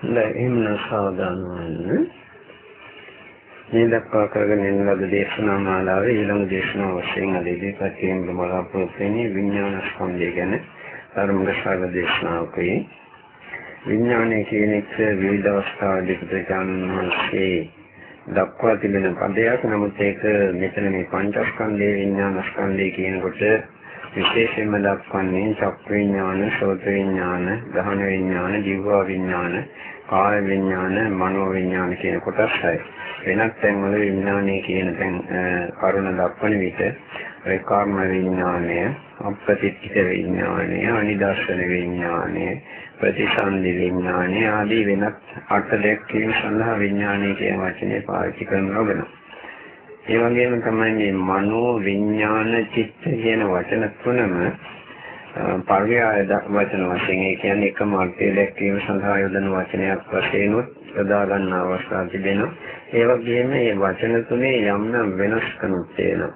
දැන් එහෙමනම් සාවධාන වෙන්න. මේ දක්වා කරගෙන යන ලද දේශනා මාලාවේ ඊළඟ දේශනාව වශයෙන් අද ඉදිරිපත් කිරීම බලාපොරොත්තු වෙන්නේ විඥාන ස්කන්ධය ගැන ධර්මගත සාග දේශනාවකයි. විඥානයේ කියන එක විවිධ අවස්ථාවලදී ප්‍රජානන්සේ දක්වා තිබෙන පදයක්. නමුත් ඒක මෙතන මේ පංචස්කන්ධයේ විඥාන ස්කන්ධය කියනකොට විශේෂයෙන්ම දක්වන්නේ චක්ක විඥාන, සෝත විඥාන, ගහන විඥාන, ජීව විඥාන, කාය විඥාන, මනෝ විඥාන කියන කොටස්යි. වෙනත් තැන්වල විඥානය කියන තැන් කරුණ දක්වන විට ඒ කර්ම විඥානය, අප්‍රතිත්ථ විඥානය, අනිදර්ශන විඥානය, ප්‍රතිසන්දි විඥානය ආදී වෙනත් අර්ථ දැක්වීම සඳහා විඥානය කියන වචනේ පාවිච්චි කරන ලබනවා. ඒ වගේම තමයි මේ මනෝ විඥාන චිත්ත කියන වචන තුනම පර්යාය වචන වශයෙන් ඒ කියන්නේ එකම අර්ථය දැක්වීම සඳහා යොදන වචනයක් වශයෙන් යොදා ගන්න අවස්ථා තිබෙනවා. ඒ වගේම මේ වචන තුනේ යම් නම් වෙනස්කමක් තියෙනවා.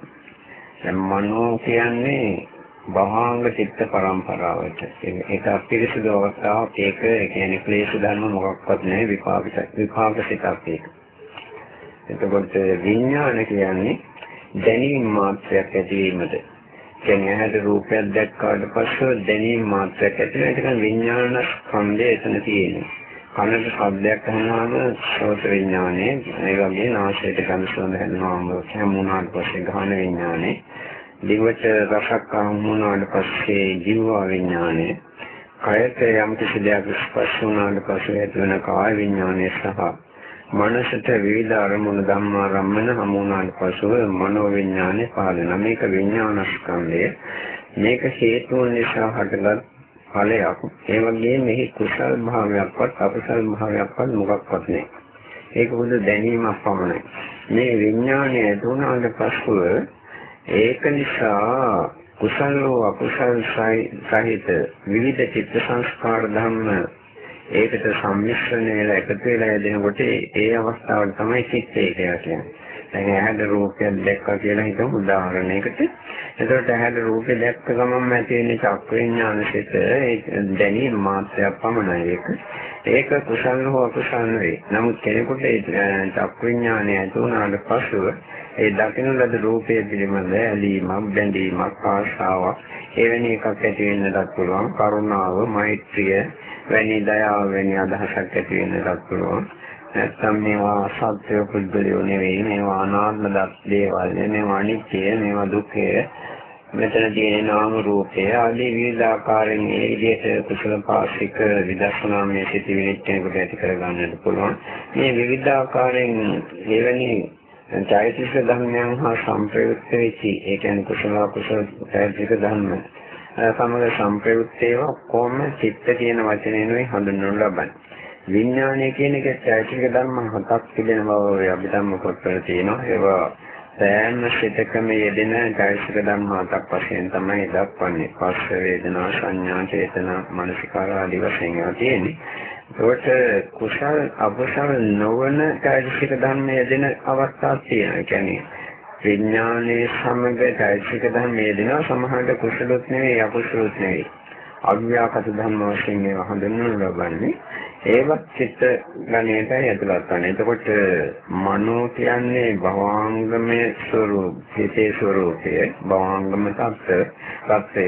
දැන් මනෝ කියන්නේ භවංග චිත්ත පරම්පරාවට ඒක අපිරිසුදු අවස්ථාවක් ඒක ඒ කියන්නේ ක්ලේශ ධර්ම මොකක්වත් නැහැ විපාක විපාක සිතක් ඒක. එතකොට විඥාන කියන්නේ දැනීම මාත්‍රයක් ඇතිවීමද. කියන්නේ ඇහැට රූපයක් දැක්කාට පස්සෙ දැනීම මාත්‍රයක් ඇති වෙන එක විඥාන ස්කන්ධය එතන තියෙනවා. කනට ශබ්දයක් අහනවාම සෝත විඥානය, ඒ වගේ නාසයට ගඳ සුවඳ හැදෙනවාම හැමුණාට පස්සේ ගහන විඥානය, දිවට රසක් අහුණාට පස්සේ ජීව විඥානය, කයට යම් කිසි දෙයක් ස්පර්ශ වුණාට පස්සේ ඇතිවන කාය විඥානය සහ මනසට විවිධ අරමුණු ධම්මාරම්මන හමු වුණාට පසුව මනෝ විඥානේ පහළ වෙනවා. මේක විඥානස්කන්ධය. මේක හේතුන් නිසා හටගත් ඵලයක්. ඒ වගේම මෙහි කුසල් භාවයක්වත් අකුසල් භාවයක්වත් මොකක්වත් නැහැ. ඒක බුදු දැනීමක් පමණයි. මේ විඥානය දුනාට පසුව ඒක නිසා කුසල අකුසල් සහිත විවිධ චිත්ත සංස්කාර ධර්ම ඒකට සම්මිශ්‍රණය වෙලා එකතු වෙලා යදෙනකොට ඒ අවස්ථාවට තමයි චිත්තය කියලා කියන්නේ. දැන් ඇහැට රූපයක් දැක්කා කියලා හිතමු උදාහරණයකට. එතකොට ඇහැට රූපේ දැක්ක ගමන්ම ඇති වෙන චක්ක විඥානසිත ඒ දැනීම මාත්‍රයක් පමණයි ඒක. ඒක කුසල හෝ අකුසල නෙවෙයි. නමුත් කෙනෙකුට ඒ චක්ක විඥානය ඇති වුණාට පසුව ඒ දකින්න ලද රූපයේ පිළිබඳ ඇලීමක්, බැඳීමක්, ආශාවක් එවැනි එකක් ඇති වෙන්නත් පුළුවන්. කරුණාව, මෛත්‍රිය වැනි දයාව වැනි අදහසක් ඇති වෙන්නත් පුළුවන්. නැත්නම් මේවා සත්‍ය පුද්ගලයෝ නෙවෙයි මේවා අනාත්ම දේවල් මේවා අනිත්‍ය මේවා දුක්ඛය මෙතන තියෙන නාම රූපය ආදී විවිධ ආකාරයෙන් මේ විදිහට කුසල පාසික විදර්ශනාමය සිටිවිලි කෙනෙකුට ඇති කර ගන්නට පුළුවන් මේ විවිධ ආකාරයෙන් එවැනි චෛතසික ධර්මයන් හා සංප්‍රයුක්ත වෙච්චි ඒ කියන්නේ කුසල කුසල චෛතසික ධර්ම සමග සංප්‍රයුක්ත ඒවා කොහොම චිත්ත කියන වචනයෙන්ුයි හඳුන්වනු ලබන්නේ. විඥානය කියන එක චෛතසික ධර්ම හතක් තිබෙන බව ඔය අභිධර්ම පොත්වල තියෙනවා. ඒවා සෑම සිතකම යෙදෙන චෛතසික ධර්ම හතක් වශයෙන් තමයි දක්වන්නේ. පස්ස වේදනා සංඥා චේතනා මනසිකාර ආදී වශයෙන් ඒවා තියෙන්නේ. ඒකට කුසල් අකුසල් නොවන චෛතසික ධර්ම යෙදෙන අවස්ථාවක් තියෙනවා. ඒ කියන්නේ විඥානයේ සමග චෛතසික ධර්ම යෙදෙනවා සමහරට කුසලොත් නෙවෙයි අකුසලොත් නෙවෙයි අව්‍යාකට ධර්ම වශයෙන් ඒවා හඳුන්වනු ලබන්නේ ඒවත් චිත්ත ගණයටයි ඇතුළත් වන්නේ. එතකොට මනෝ කියන්නේ භවාංගමේ ස්වરૂප, හිතේ ස්වરૂපය, භවාංගම තත්ත්වය, තත්ත්වය.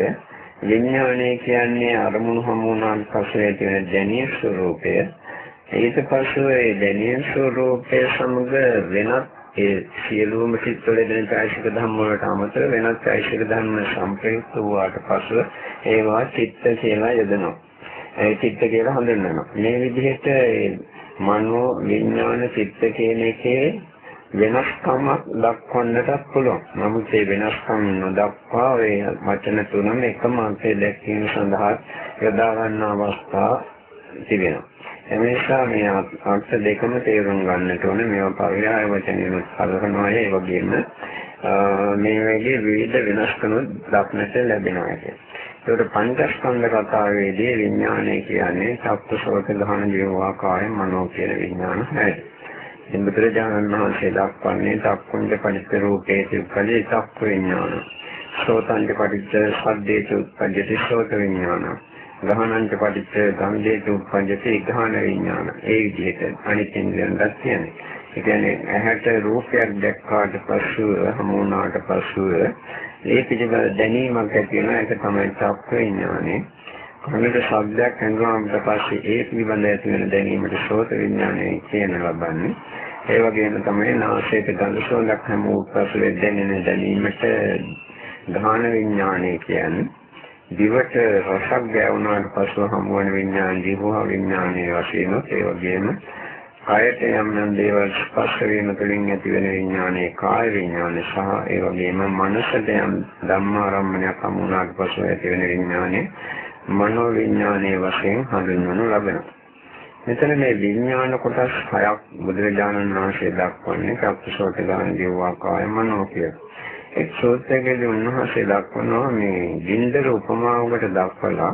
විඥානය කියන්නේ අරමුණු හමුණාන් පස්සේ තියෙන දැනීම් ස්වરૂපය. ඊට පස්සේ ඒ දැනීම් ස්වરૂපය සමග වෙනත් ඒ සියලුම සිත්වල දෙන කායික ධම්ම වලට අමතර වෙනත් කායික ධම්ම සම්ප්‍රයුක්ත වූාට පස්ව ඒවා චිත්ත කියලා යදනවා. ඒ චිත්ත කියලා හඳුන්වනවා. මේ විදිහට මනෝ විඥාන චිත්ත කියන එකේ වෙනස්කමක් දක්වන්නට පුළුවන්. නමුත් ඒ වෙනස්කම් නොදක්වා ඒ වචන තුනම එකම අර්ථය දැක්වීම සඳහා යොදා ගන්න අවස්ථා තිබෙනවා. එනිසා මේ අර්ථ දෙකම තේරුම් ගන්නට ඕනේ මේවා පරියාය වචනින් හදනවා ඒ වගේම මේ වගේ විවිධ වෙනස්කම් දක්නට ලැබෙනවා කියන්නේ. ඒකට පංචස්කන්ධ කතාවේදී විඥානය කියන්නේ සප්තසෝත ගහන ජීවා කාය මනෝ කියන විඥාන හැටි. ඉතින් බුදුරජාණන් වහන්සේ දක්වන්නේ චක්කුංජ පරිච්ඡ රූපේ සිල්කලේ චක්ක විඥාන. සෝතංජ පරිච්ඡ සද්දේ චුත්පජ්ජති සෝත විඥාන. ගහනන්ට පටිච්ච ගන්ධේට උප්පජ්ජති ගහන විඥාන. ඒ විදිහට අනිත් ඉන්ද්‍රියන්ට කියන්නේ. ඒ කියන්නේ ඇහැට රූපයක් දැක්කාට පස්සෙ හමු වුණාට පස්සෙ ඒ පිළිබඳ දැනීමක් ඇති වෙනවා ඒක තමයි චක්ක විඥානේ. කනට ශබ්දයක් හඳුනාගන්නට පස්සේ ඒ පිළිබඳ ඇති වෙන දැනීමට සෝත විඥානය කියන ලබන්නේ. ඒ වගේම තමයි නාසයට ගඳ සුවඳක් හැම උත්පත්තියේ දැනෙන දැනීමට ගාහන විඥානය කියන්නේ. දිවට රසක් ගෑවුනාට පස්සෙ හමු වන විඥාන දිවහ විඥානයේ වශයෙන් ඒ වගේම කායට යම් යම් දේවල් ස්පර්ශ වීම තුළින් ඇති වෙන විඥානයේ කාය විඥානය සහ ඒ වගේම මනසට යම් ධම්මාරම්මණයක් හමු වුණාට පස්සෙ ඇති වෙන විඥානයේ මනෝ විඥානයේ වශයෙන් හඳුන්වනු ලබනවා. මෙතන මේ විඥාන කොටස් හයක් බුදුරජාණන් වහන්සේ දක්වන්නේ කප්පසෝත ගාන ජීවා කාය මනෝ කියලා. එක් සූත්‍රයකදී උන්වහන්සේ දක්වනවා මේ ගින්දර උපමාවකට දක්වලා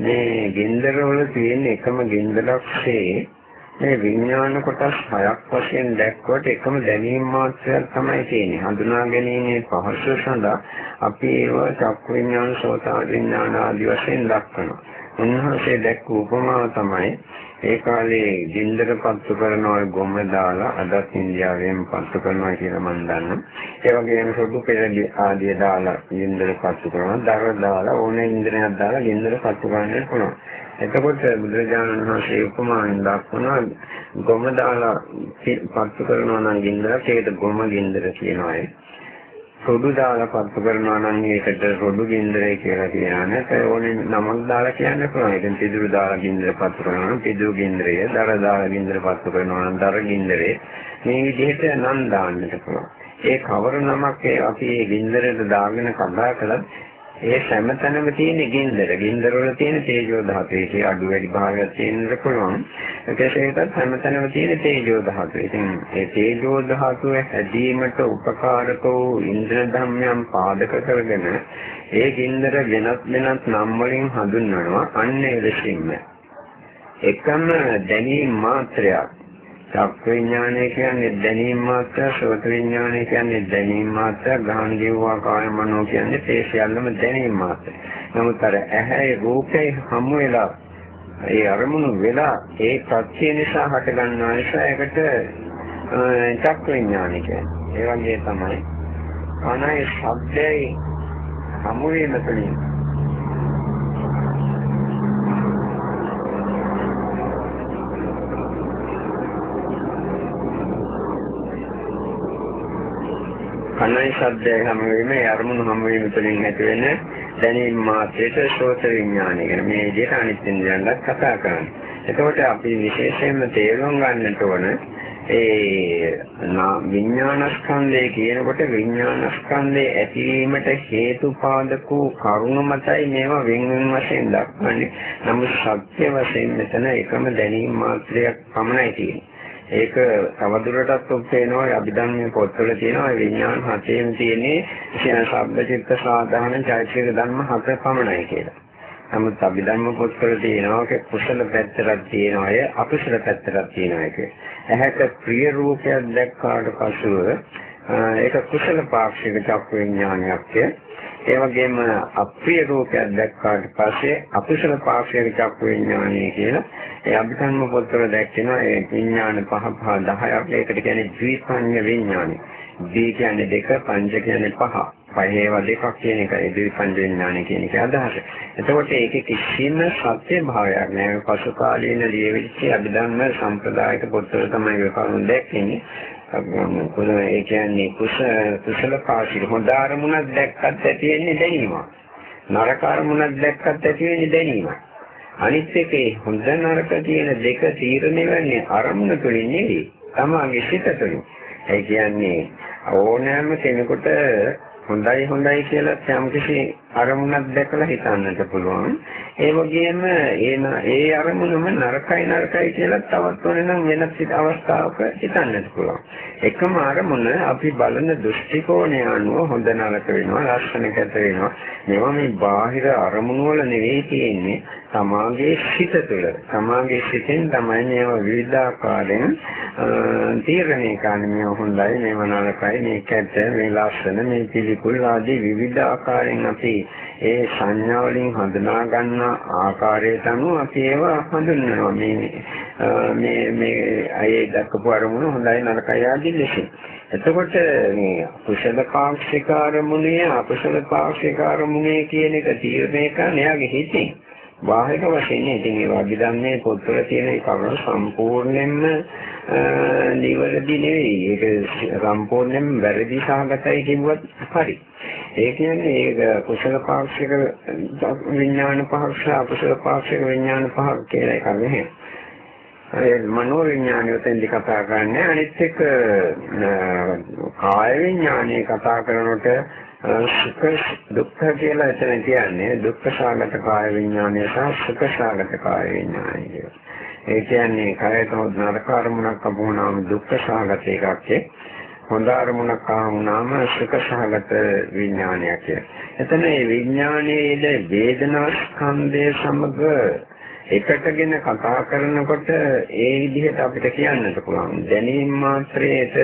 මේ ගින්දර වල තියෙන එකම ගින්දරක්සේ මේ විඥාන කොටස් හයක් වශයෙන් දැක්වට එකම දැනීම මාත්‍රයක් තමයි තියෙන්නේ. හඳුනා ගැනීමේ පහසුව සඳහා අපි ඒව චක්ක විඥාන, සෝත විඥාන ආදී වශයෙන් දක්වනවා. උන්වහන්සේ දැක්ක උපමාව තමයි ඒ කාලේ ගින්දර පත්තු කරනවා ගොම දාලා අදත් ඉන්දියාවෙන් පත්තු කරනවා කියලා මම දන්නවා. ඒ වගේම සොඩු පෙරදි ආදී දාලා ගින්දර පත්තු කරනවා. දර දාලා ඕනේ ඉන්ද්‍රණයක් දාලා ගින්දර පත්තු කරන්න පුළුවන්. එතකොට බුදුරජාණන් වහන්සේ උපමාවෙන් දක්වනවා ගොම දාලා පත්තු කරනවා නම් ගින්දරක් ඒකට ගොම ගින්දර කියනවා ඒ. රොඩු දාලා පත්තු කරනවා නම් ඒකට රොඩු ගින්දරේ කියලා කියනවා නේද? ඕනේ නමක් දාලා කියන්න පුළුවන්. ඉතින් පිදුරු දාලා ගින්දර පත්තු කරනවා නම් පිදුරු ගින්දරය, දර දාලා ගින්දර පත්තු කරනවා නම් දර ගින්දරේ. මේ විදිහට නම් දාන්නට පුළුවන්. ඒ කවර නමක් අපි මේ ගින්දරට දාගෙන කතා කළත් ඒ හැමතැනම තියෙන ගින්දර. ගින්දර වල තියෙන තේජෝ ධාතුවේ ඒ අඩු වැඩි භාගයක් තියෙන්නත් පුළුවන්. ඒකසේකත් හැමතැනම තියෙන තේජෝ ධාතුව. ඉතින් ඒ තේජෝ ධාතුව හැදීමට උපකාරක වූ ඉන්ද්‍ර ධම්මයන් පාදක කරගෙන ඒ ගින්දර වෙනත් වෙනත් නම් වලින් හඳුන්වනවා. අන්න ඒ ලෙසින්ම එකම දැනීම් මාත්‍රයක් චක්ක විඥානය කියන්නේ දැනීම මාත්‍ර, සෝත විඥානය කියන්නේ දැනීම මාත්‍ර, ගාහන ජීවා කාය මනෝ කියන්නේ ඒ සියල්ලම දැනීම මාත්‍ර. නමුත් අර ඇහැයි රූපේ හමු වෙලා ඒ අරමුණු වෙලා ඒ ප්‍රත්‍ය නිසා හට ගන්නා නිසා ඒකට චක්ක විඥානය කියන්නේ. ඒ වගේ තමයි කනයි ශබ්දයි හමු වීම තුළින් කනයි ශබ්දය හැම වෙලෙම අරමුණු හැම වෙලෙම තුළින් ඇති වෙන දැනීම මාත්‍රයට ශෝත විඥානය කියන මේ විදිහට අනිත් ඉන්ද්‍රයන්වත් කතා කරන්නේ. එතකොට අපි විශේෂයෙන්ම තේරුම් ගන්නට ඕන ඒ විඥානස්කන්ධය කියනකොට විඥානස්කන්ධයේ ඇතිවීමට හේතුපාදක වූ කරුණ මතයි මේවා වෙන වෙන වශයෙන් දක්වන්නේ. නමුත් සත්‍ය වශයෙන් මෙතන එකම දැනීම මාත්‍රයක් පමණයි තියෙන්නේ. ඒක තවදුරටත් ඔප්පේනවා අභිධර්මයේ පොත්වල තියෙනවා විඥාන හතේම තියෙන්නේ ශබ්ද චිත්ත සාධාන චෛත්‍යක ධර්ම හත පමණයි කියලා. නමුත් අභිධර්ම පොත්වල තියෙනවා කුසල පැත්තක් තියෙනවා අය අකුසල පැත්තක් තියෙනවා ඒක. ඇහැට ප්‍රිය රූපයක් දැක්කාට පසුව ඒක කුසල පාක්ෂික චක්ක විඥානයක්. ඒ වගේම අප්‍රිය රූපයක් දැක්කාට පස්සේ අකුසල පාක්ෂික චක්ක විඥානය කියලා ඒ අභිධර්ම පොත්වල දැක්වෙනවා ඒ විඥාන පහ පහ 10ක් ඒකට කියන්නේ ද්විපඤ්ඤ විඥානය. ද්වි කියන්නේ දෙක පංච කියන්නේ පහ. පහේව දෙකක් කියන එකයි ද්විපඤ්ඤ විඥානය කියන එක අදහස. එතකොට ඒකේ කිසිම සත්‍ය භාවයක් නැහැ. පසු කාලීන ලියවිච්ච අභිධර්ම සම්ප්‍රදායික පොත්වල තමයි ඒක කරුණ දැක්කේ. කොහොම ඒ කියන්නේ කුස කුසල පාසිර හොඳ අරමුණක් දැක්කත් ඇති වෙන්නේ දැනීමක්. නරක අරමුණක් දැක්කත් ඇති වෙන්නේ දැනීමක්. අනිත් එකේ හොඳ නරක කියන දෙක තීරණය වෙන්නේ අරමුණ තුළින් නෙවෙයි. තමාගේ සිත තුළින්. ඒ කියන්නේ ඕනෑම කෙනෙකුට හොඳයි හොඳයි කියලා යම්කිසි අරමුණක් දැකලා හිතන්නට පුළුවන්. ඒ වගේම ඒ ඒ අරමුණම නරකයි නරකයි කියලා තවත් ඕනේ නම් වෙනත් සිත අවස්ථාවක හිතන්නට පුළුවන්. එකම අරමුණ අපි බලන දෘෂ්ටි කෝණය අනුව හොඳ නරක වෙනවා, ලක්ෂණ කැත වෙනවා. මේවා මේ බාහිර අරමුණු වල නෙවෙයි තියෙන්නේ. තමාගේ සිත තුළ. තමාගේ සිතෙන් තමයි මේවා විවිධාකාරයෙන් තීරණය කරන්නේ මේ හොඳයි, මේව නරකයි, මේ කැත, මේ ලක්ෂණ, මේ පිළිකුල් ආදී විවිධ ආකාරයෙන් අපි ඒ සංඥා වලින් හඳුනා ගන්න ආකාරයට අනුව අපි ඒවා හඳුන්වනවා මේ මේ මේ අයේ දක්වපු අරමුණු හොඳයි නරකයි ආදී ලෙසින්. එතකොට මේ කුසල පාක්ෂික අරමුණේ අකුසල පාක්ෂික අරමුණේ කියන එක තීරණය කරන එයාගේ හිතින්. බාහිර වශයෙන් ඉතින් ඒ වගේ දන්නේ පොත්වල තියෙන ඒ කරුණු සම්පූර්ණයෙන්ම නිවැරදි නෙවෙයි. ඒක සම්පූර්ණයෙන්ම වැරදි සහගතයි කිව්වත් හරි. ඒ කියන්නේ ඒක කුසල පාක්ෂික විඥාන පහක් සහ අකුසල පාක්ෂික විඥාන පහක් කියලා එකක් නෙවෙයි. ඒ මනෝ විඥානය උතෙන්දි කතා කරන්නේ අනිත් එක කාය විඥානය කතා කරනකොට සුඛ දුක්ඛ කියලා එතන කියන්නේ දුක්ඛ සාගත කාය විඥානය සහ සුඛ සාගත කාය විඥානය කියලා. ඒ කියන්නේ කායත නරක අරමුණක් අපුණාම දුක්ඛ සාගත එකක් හොඳ අරමුණක් ආවුනාම සුඛ සාගත විඥානයක් කියලා. එතන මේ විඥානයේද වේදනා ස්කන්ධය සමග එකටගෙන කතා කරනකොට ඒ විදිහට අපිට කියන්නත් පුළුවන් දැනීම මාත්‍රයේට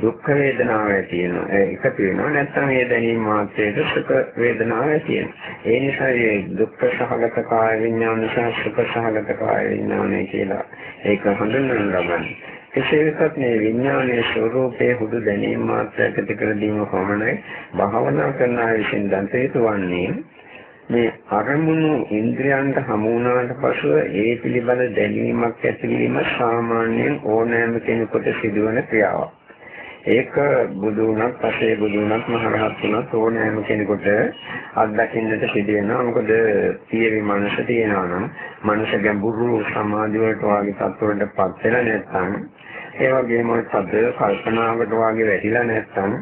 දුක් වේදනාව ඇති වෙනවා එකතු වෙනවා. නැත්නම් ඒ දැනීම මාත්‍රයට සුඛ වේදනාව ඇති වෙනවා ඒ නිසා මේ දුක් සහගත කාය විඥාන සහ සුඛ සහගත කාය විඥානය කියලා ඒක හඳුන්වන ලබන්නේ. කෙසේ වෙතත් මේ විඥානයේ ස්වરૂපයේ හුදු දැනීම මාත්‍රයකට කර දීම පමණයි භාවනා කරන අය විසින් දන්ත යුතු වන්නේ මේ අරමුණු ඉන්ද්‍රයන්ට හමු වුණාට පසුව ඒ පිළිබඳ දැනීමක් ඇතිවීම සාමාන්‍යයෙන් ඕනෑම කෙනෙකුට සිදුවන ක්‍රියාවක්. ඒක බුදු වුණත් පස්සේ බුදු වුණත් මහරහත් වුණත් ඕනෑම කෙනෙකුට අත්දකින්නට සිදු වෙනවා. මොකද සියවි මනස තියෙනවා නම් මනස ගැඹුරු සමාධි වලට වාගේ තත්ත්වවලටපත් වෙලා නැත්නම් ඒ වගේම සද්ද කල්පනාවකට වාගේ වැටිලා නැත්නම්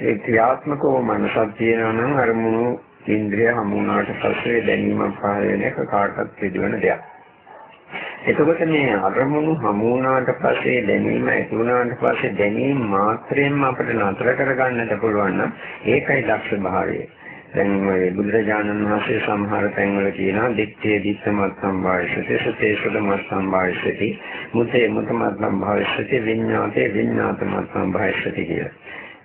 ඒ ක්‍රියාත්මකව මනසක් තියෙනවා නම් අරමුණු ඉන්ද්‍රිය හමුුණාට පස්සේ දැනීමක් පහළ වෙන එක කාටවත් සිදුවන දෙයක්. එතකොට මේ අරමුණු හමු වුණාට පස්සේ දැනීම ඇති වුණාට පස්සේ දැනීම මාත්‍රයෙන්ම අපිට නතර කරගන්නට පුළුවන් නම් ඒකයි දක්ෂ භාවය. දැන් මේ බුදුරජාණන් වහන්සේ සමහර තැන්වල කියනවා දිත්තේ දිත්තමත් සම්භාවිසති සතේ සුදමත් සම්භාවිසති මුතේ මුතමත් සම්භාවිසති විඤ්ඤාතේ විඤ්ඤාතමත් සම්භාවිසති කියලා.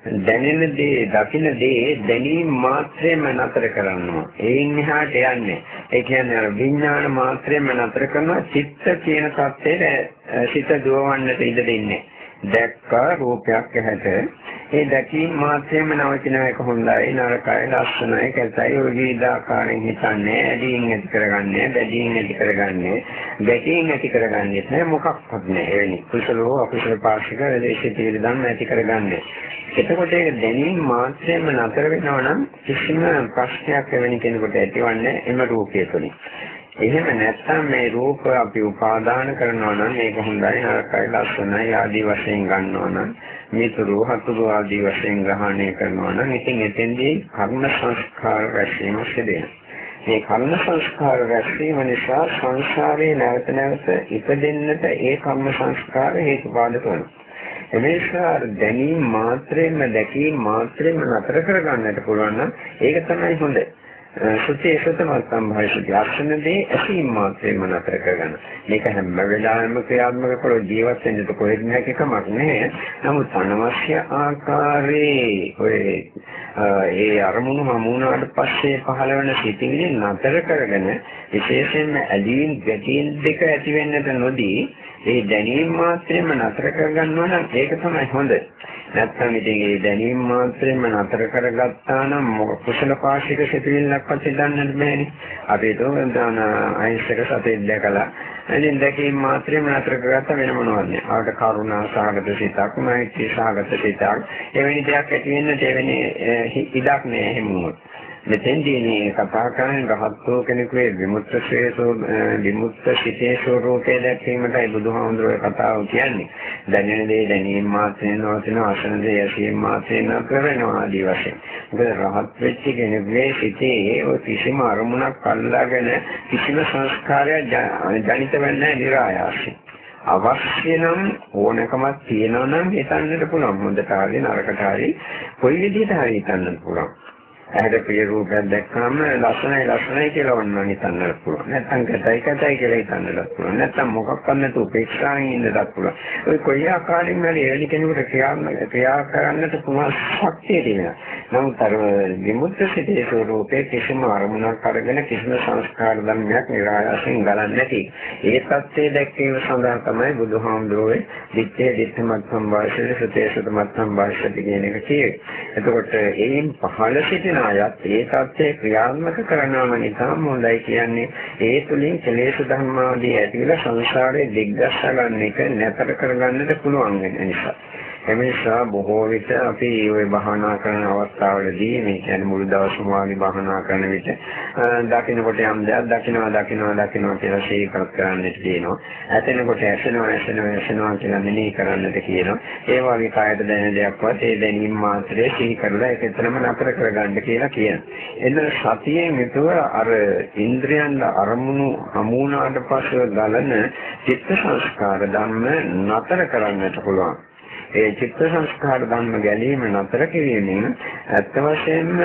දැනෙන දේ, දකින දේ දැනීම මාත්‍රයෙන්ම නතර කරනවා. ඒයින් එහාට යන්නේ. ඒ කියන්නේ අර විඥාන මාත්‍රයෙන්ම නතර කරනවා චිත්ත කියන தත්ත්වයට සිත දුවවන්නට ඉඩ දෙන්නේ. දැක්ක රූපයක් ඇහැට. ඒ දැකීම මාත්‍රයෙන්ම නවතින එක හොඳයි නරකයි ලස්සනයි කැතයි ඔය විවිධ ආකාරයෙන් හිතන්නේ ඇදීන් ඇති කරගන්නේ බැදීන් ඇති කරගන්නේ ගැටීන් ඇති කරගන්නේ නැහැ මොකක්වත් නැහැ. එවැනි කුසලෝ අකුසල පාක්ෂික දේශේ පිළිදම් ඇති කරගන්නේ. එතකොට ඒක දැනීම මාත්‍රයෙන්ම නතර වෙනවා නම් කිසිම ප්‍රශ්නයක් එවැනි කෙනෙකුට ඇතිවන්නේ එම රූපය තුළින්. එහෙම නැත්නම් මේ රූප අපි උපාදාන කරනවා නම් මේක හොඳයි නරකයි ලස්සනයි ආදී වශයෙන් ගන්නවා නම් මිතුරු හතුරු ආදී වශයෙන් ග්‍රහණය කරනවා නම් ඉතින් එතෙන්දී කර්ම සංස්කාර රැස්වීම සිදෙනවා. මේ කර්ම සංස්කාර රැස්වීම නිසා සංසාරේ නැවත නැවත ඉපදෙන්නට ඒ කර්ම සංස්කාර හේතු බාධක වෙනවා. එමේසා දැනීම මාත්‍රයෙන්ම දැකීම මාත්‍රයෙන්ම නතර කරගන්නට පුළුවන් නම් ඒක තමයි හොඳ. සුචේ සතමත් සම්භාෂිත අර්ශනදී ඇසීම් මාත්‍රයෙන්ම නතර කරගන්න. මේක හැම වෙලාවෙම ක්‍රියාත්මක කර ජීවත් වෙන්න කොහෙත් නැහැ එකමක් නෑ. නමුත් අනවශ්‍ය ආකාරයේ ඔය ඒ අරමුණු හමුුණාට පස්සේ පහළ වෙන සිතිවිලි නතර කරගෙන විශේෂයෙන්ම ඇලීම් ගැටීම් දෙක ඇති වෙන්නට නොදී ඒ දැනීම් මාත්‍රයෙන්ම නතර කරගන්නවා නම් ඒක තමයි හොඳ. නැත්නම් ඉතින් ඒ දැනීම මාත්‍රයෙන්ම නතර කරගත්තා නම් කුසල පාශික සිතුවිල්ලක් පස්සේ දන්නට බෑනේ. අපි ඒක දාන අහිංසක සතෙක් දැකලා ඉතින් දැකීම මාත්‍රයෙන්ම නතර කරගත්තා වෙන මොනවද නෑ. ආවට කරුණා සාගත සිතක්, මෛත්‍රී සාගත සිතක්, එවැනි දෙයක් ඇති වෙන්න දෙවෙනි ඉඩක් නෑ එහෙම වුණොත්. මෙතෙන්දී මේ කතා කරන්නේ රහත්ෝ කෙනෙකුගේ විමුක්ත ශ්‍රේෂෝ විමුක්ත සිතේ ස්වરૂපය දැක්වීමටයි බුදුහාමුදුරුවෝ කතාව කියන්නේ. දැනෙන දේ දැනීම මාත්‍රයෙන් නවතින අසන දේ ඇසීම මාත්‍රයෙන් කරනවා ආදී වශයෙන්. මොකද රහත් වෙච්ච කෙනෙකුගේ සිතේ ඔය කිසිම අරමුණක් අල්ලාගෙන කිසිම සංස්කාරයක් ජනිත වෙන්නේ නිරායාසයෙන්. අවශ්‍ය නම් ඕනකමක් තියෙනවා නම් හිතන්නට පුළුවන්. හොඳට හරි නරකට හරි කොයි විදිහට හරි හිතන්නත් පුළුවන්. ඇහැට ප්‍රිය රූපයක් දැක්කම ලස්සනයි ලස්සනයි කියලා වන්න හිතන්නත් පුළුවන්. නැත්නම් කැතයි කැතයි කියලා හිතන්නත් පුළුවන්. නැත්නම් මොකක්වත් නැතු උපේක්ෂාවෙන් ඉන්නත් පුළුවන්. ඔය කොයි ආකාරයෙන්ම එවැනි කෙනෙකුට ක්‍රියාත්මක ක්‍රියා කරන්නට පුළුවන් ශක්තිය තියෙනවා. නමුත් අර විමුක්ත සිතේ ස්වરૂපයේ කිසිම අරමුණක් අරගෙන කිසිම සංස්කාර ධර්මයක් નિરાයාසයෙන් ගලන්නේ නැති. ඒ සත්‍යය දැක්වීම සඳහා තමයි බුදුහාමුදුරුවෝ දිත්තේ දිත්තමත් සම්භාෂණය සතේ සතමත් සම්භාෂණය කියන එක කියේ. එතකොට ඒන් පහළ සිටින අයත් ඒ සත්‍යය ක්‍රියාත්මක කරනවම නිසා මොඳයි කියන්නේ ඒ තුලින් කෙලෙස් ධර්මාදී ඇතිවලා සංසාරේ දිග්ගස්ස ගන්න එක නැතර කරගන්නට පුළුවන් වෙන නිසා. එමේසා බොහෝ විට අපි ওই භාවනා කරන අවස්ථාවලදී මේ කියන්නේ මුළු දවසම වාගේ භාවනා කරන විට දකින්නකොට යම් දෙයක් දකින්නවා දකින්නවා දකින්නවා කියලා ශීකරත් කරන්නට කියනවා. ඇතෙනකොට ඇසෙනවා ඇසෙනවා ඇසෙනවා කියලා මෙනෙහි කරන්නට කියනවා. ඒ වගේ කායයට දැනෙන දෙයක්වත් ඒ දැනීම මාත්‍රේ සිහි කරලා ඒක එතරම් නතර කරගන්න කියලා කියනවා. එතන සතියෙන් යුතුව අර ඉන්ද්‍රයන් අරමුණු හමු වුණාට පස්සේ ගලන චිත්ත සංස්කාර ධර්ම නතර කරන්නට පුළුවන්. ඒ චිත්ත සංස්කාර ධර්ම ගැනීම නතර කිරීමෙන් ඇත්ත වශයෙන්ම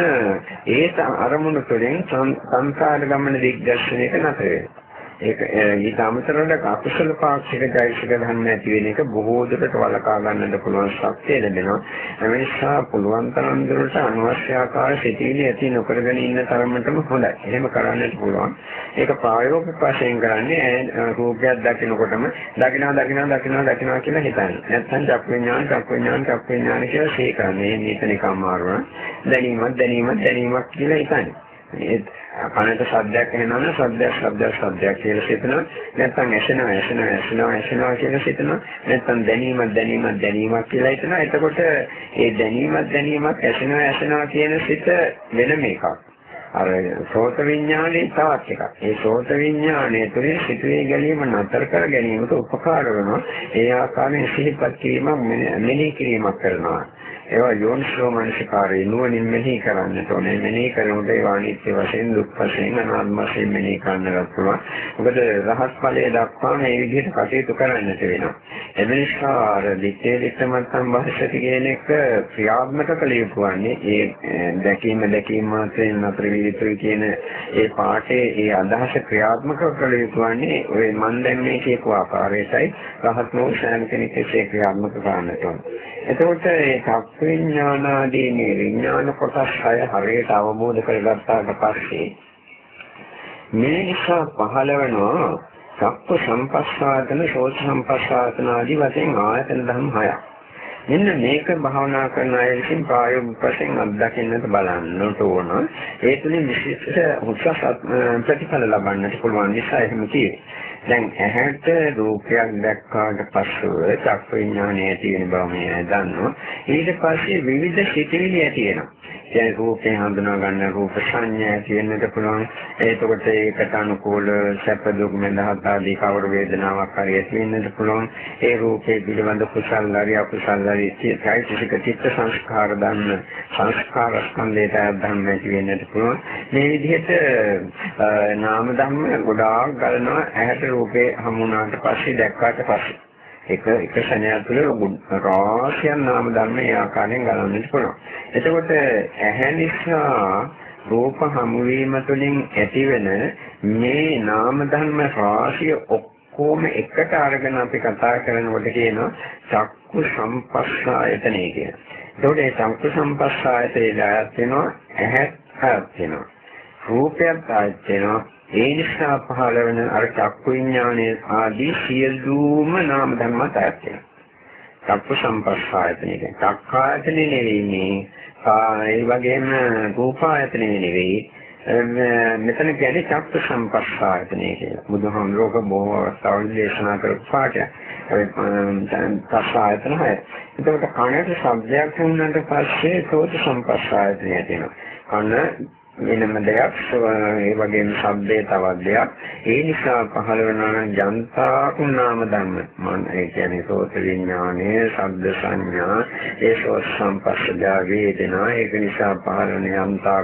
ඒ අරමුණු තුළින් සංස්කාර ගමන දිග්දර්ශනයක නතර වෙනවා. ඒක ඊට අමතරව අකුසල පාක්ෂික ජෛසික ධර්ම ඇති වෙන එක බොහෝ දුරට වළකා ගන්නට පුළුවන් ශක්තිය ලැබෙනවා. ඒ නිසා පුළුවන් තරම් දුරට අනවශ්‍ය ආකාර සිතිවිලි ඇති නොකරගෙන ඉන්න තරමටම හොඳයි. එහෙම කරන්නට පුළුවන්. ඒක ප්‍රායෝගික වශයෙන් කරන්නේ රූපයක් දකිනකොටම දකිනවා දකිනවා දකිනවා දකිනවා කියලා හිතන්නේ. නැත්නම් චක් විඥාන චක් විඥාන චක් විඥාන කියලා ශේ කරන්නේ. මේක නිකම්ම අරුණ දැනීමක් දැනීමක් දැනීමක් කියලා හිතන්නේ. කනට ශබ්දයක් එනවා නම් ශබ්දයක් ශබ්දයක් ශබ්දයක් කියලා හිතනවා නැත්නම් ඇසෙනවා ඇසෙනවා ඇසෙනවා ඇසෙනවා කියලා හිතනවා නැත්නම් දැනීමක් දැනීමක් දැනීමක් කියලා හිතනවා එතකොට ඒ දැනීමක් දැනීමක් ඇසෙනවා ඇසෙනවා කියන සිත වෙනම එකක් අර සෝත විඥානේ තවත් එකක්. ඒ සෝත විඥානයේ තුලින් සිතුවේ ගැනීම නතර කර ගැනීමට උපකාර වෙනවා. ඒ ආකාරයෙන් සිහිපත් කිරීමක් මෙනෙහි කිරීමක් කරනවා. ඒවා යෝනිසෝ මනසිකාරේ නුවණින් මෙහි කරන්නට ඕනේ. මෙහි කරනකොට ඒ වාණිත්‍ය වශයෙන් දුක් වශයෙන් අනාත්ම වශයෙන් මෙහි කරන්නට පුළුවන්. මොකද රහස් ඵලයේ දක්වා මේ විදිහට කටයුතු කරන්නට වෙනවා. එනිසා අර දිත්තේ දිත්තමත් සම්භාෂිත කියන එක ක්‍රියාත්මක කළ යුතු වන්නේ ඒ දැකීම දැකීම මාත්‍රෙන් නතර විය යුතුයි කියන ඒ පාඩේ ඒ අදහස ක්‍රියාත්මක කළ යුතු වන්නේ ඔය මන් දැන් මේ කියපු ආකාරයටයි රහත් නෝ සෑම කෙනෙක් ඒ ක්‍රියාත්මක කරන්නට ඕනේ. එතකොට ඒ විඥානාදී මේ විඥාන කොටස් හය හරියට අවබෝධ කරගත්තාට පස්සේ මේ නිසා පහළ වෙනවා සත්ව සම්පස්සාතන සෝත සම්පස්සාතන ආදී වශයෙන් ආයතන ධර්ම හයක්. මෙන්න මේක භාවනා කරන අය විසින් ප්‍රායෝගික වශයෙන් අත්දකින්නට බලන්නට ඕන. ඒ තුලින් විශේෂ උත්සාහ ප්‍රතිඵල ලබන්නට පුළුවන් නිසා එහෙම තියෙන්නේ. දැන් ඇහැට රූපයක් දැක්කාට පස්සෙ චක්ක විඥානය ඇති වෙන බව මේ දන්නවා. ඊට පස්සේ විවිධ සිතිවිලි ඇති වෙනවා. දැන් රූපේ හඳුනා ගන්න රූප සංඥා ඇති වෙන්නට පුළුවන්. එතකොට ඒකට අනුකූල සැප දුක් මෙලහත් ආදී කවර වේදනාවක් හරි ඇති වෙන්නට පුළුවන්. ඒ රූපේ පිළිබඳ කුසල් හරි අකුසල් හරි චෛතසික චිත්ත සංස්කාර දන්න සංස්කාර ස්කන්ධයට ධර්ම ඇති වෙන්නට පුළුවන්. මේ විදිහට නාම ධර්ම ගොඩාක් ගලනවා ඇහැට රූපේ හමුුණාට පස්සේ දැක්කාට පස්සේ එක එක ශනයක් තුළ රාශියක් නාම ධර්ම ඒ ආකාරයෙන් ගලවන්නට පුළුවන්. එතකොට ඇහැ නිසා රූප හමු වීම තුළින් ඇතිවෙන මේ නාම ධර්ම රාශිය ඔක්කොම එකට අරගෙන අපි කතා කරනකොට කියනවා චක්කු සම්පස්සායතනෙ කියන. එතකොට මේ චක්කු සම්පස්සායතනේ ආයත් වෙනවා ඇහත් ආයත් වෙනවා. රූපයත් ආයත් වෙනවා ඒ නිසා පහළ වෙන අර චක්කු විඥානයේ ආදී සියලුම නාම ධර්මات ඇත් වෙනවා. චක්කු සම්පස්සායතන කියන්නේ චක්කායතනෙ නෙවෙයි ඒ වගේම රූපායතනෙ නෙවෙයි මෙතන කියන්නේ චක්ක සම්පස්සායතනය කියලා. බුදුහාමුදුරුවෝ බොහෝ අවස්ථාවල දේශනා කරපු පාඩයක්. ඒ තස්සායතන හය. එතකොට කනට ශබ්දයක් වුණාට පස්සේ සෝත සම්පස්සායතනය තියෙනවා. කන වෙනම දෙයක් ඒ වගේම ශබ්දේ තවත් දෙයක්. ඒ නිසා පහළ වෙනා ජනතා කුණාම ධර්ම. මන ඒ කියන්නේ සෝත විඥානය ශබ්ද සංඥා ඒ සෝත සම්පස්සජා වේදනා. ඒක නිසා පහළ වෙන යම්තා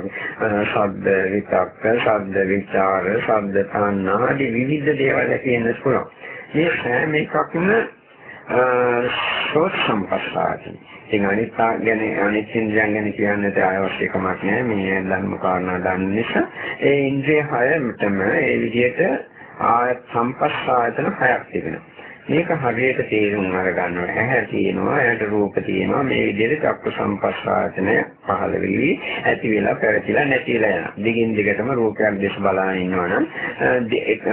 ශබ්ද විතක්ක ශබ්ද විචාර ශබ්ද තණ්හා ආදී විවිධ දේවල් කියන්න පුළුවන්. මේ සෑම එකක්ම සෝත් සම්පස්සාති. ඉතින් අනිත් ගැන අනිත් ඉන්ද්‍රියන් ගැන කියන්නට අවශ්‍ය කමක් නැහැ. මේ ධර්ම කාරණා දන්න නිසා ඒ ඉන්ද්‍රිය හයමතම ඒ විදිහට ආය සම්පස්සායතන හයක් තිබෙනවා. මේක හරියට තේරුම් අරගන්නවා. ඇහැ තියෙනවා, ඇහැට රූප තියෙනවා. මේ විදිහට චක්ක සම්පස්සායතනය පහළ වෙවි ඇති වෙලා පැවතිලා නැතිලා යනවා. දිගින් දිගටම රූපයක් දැස බලාගෙන ඉන්නවනම්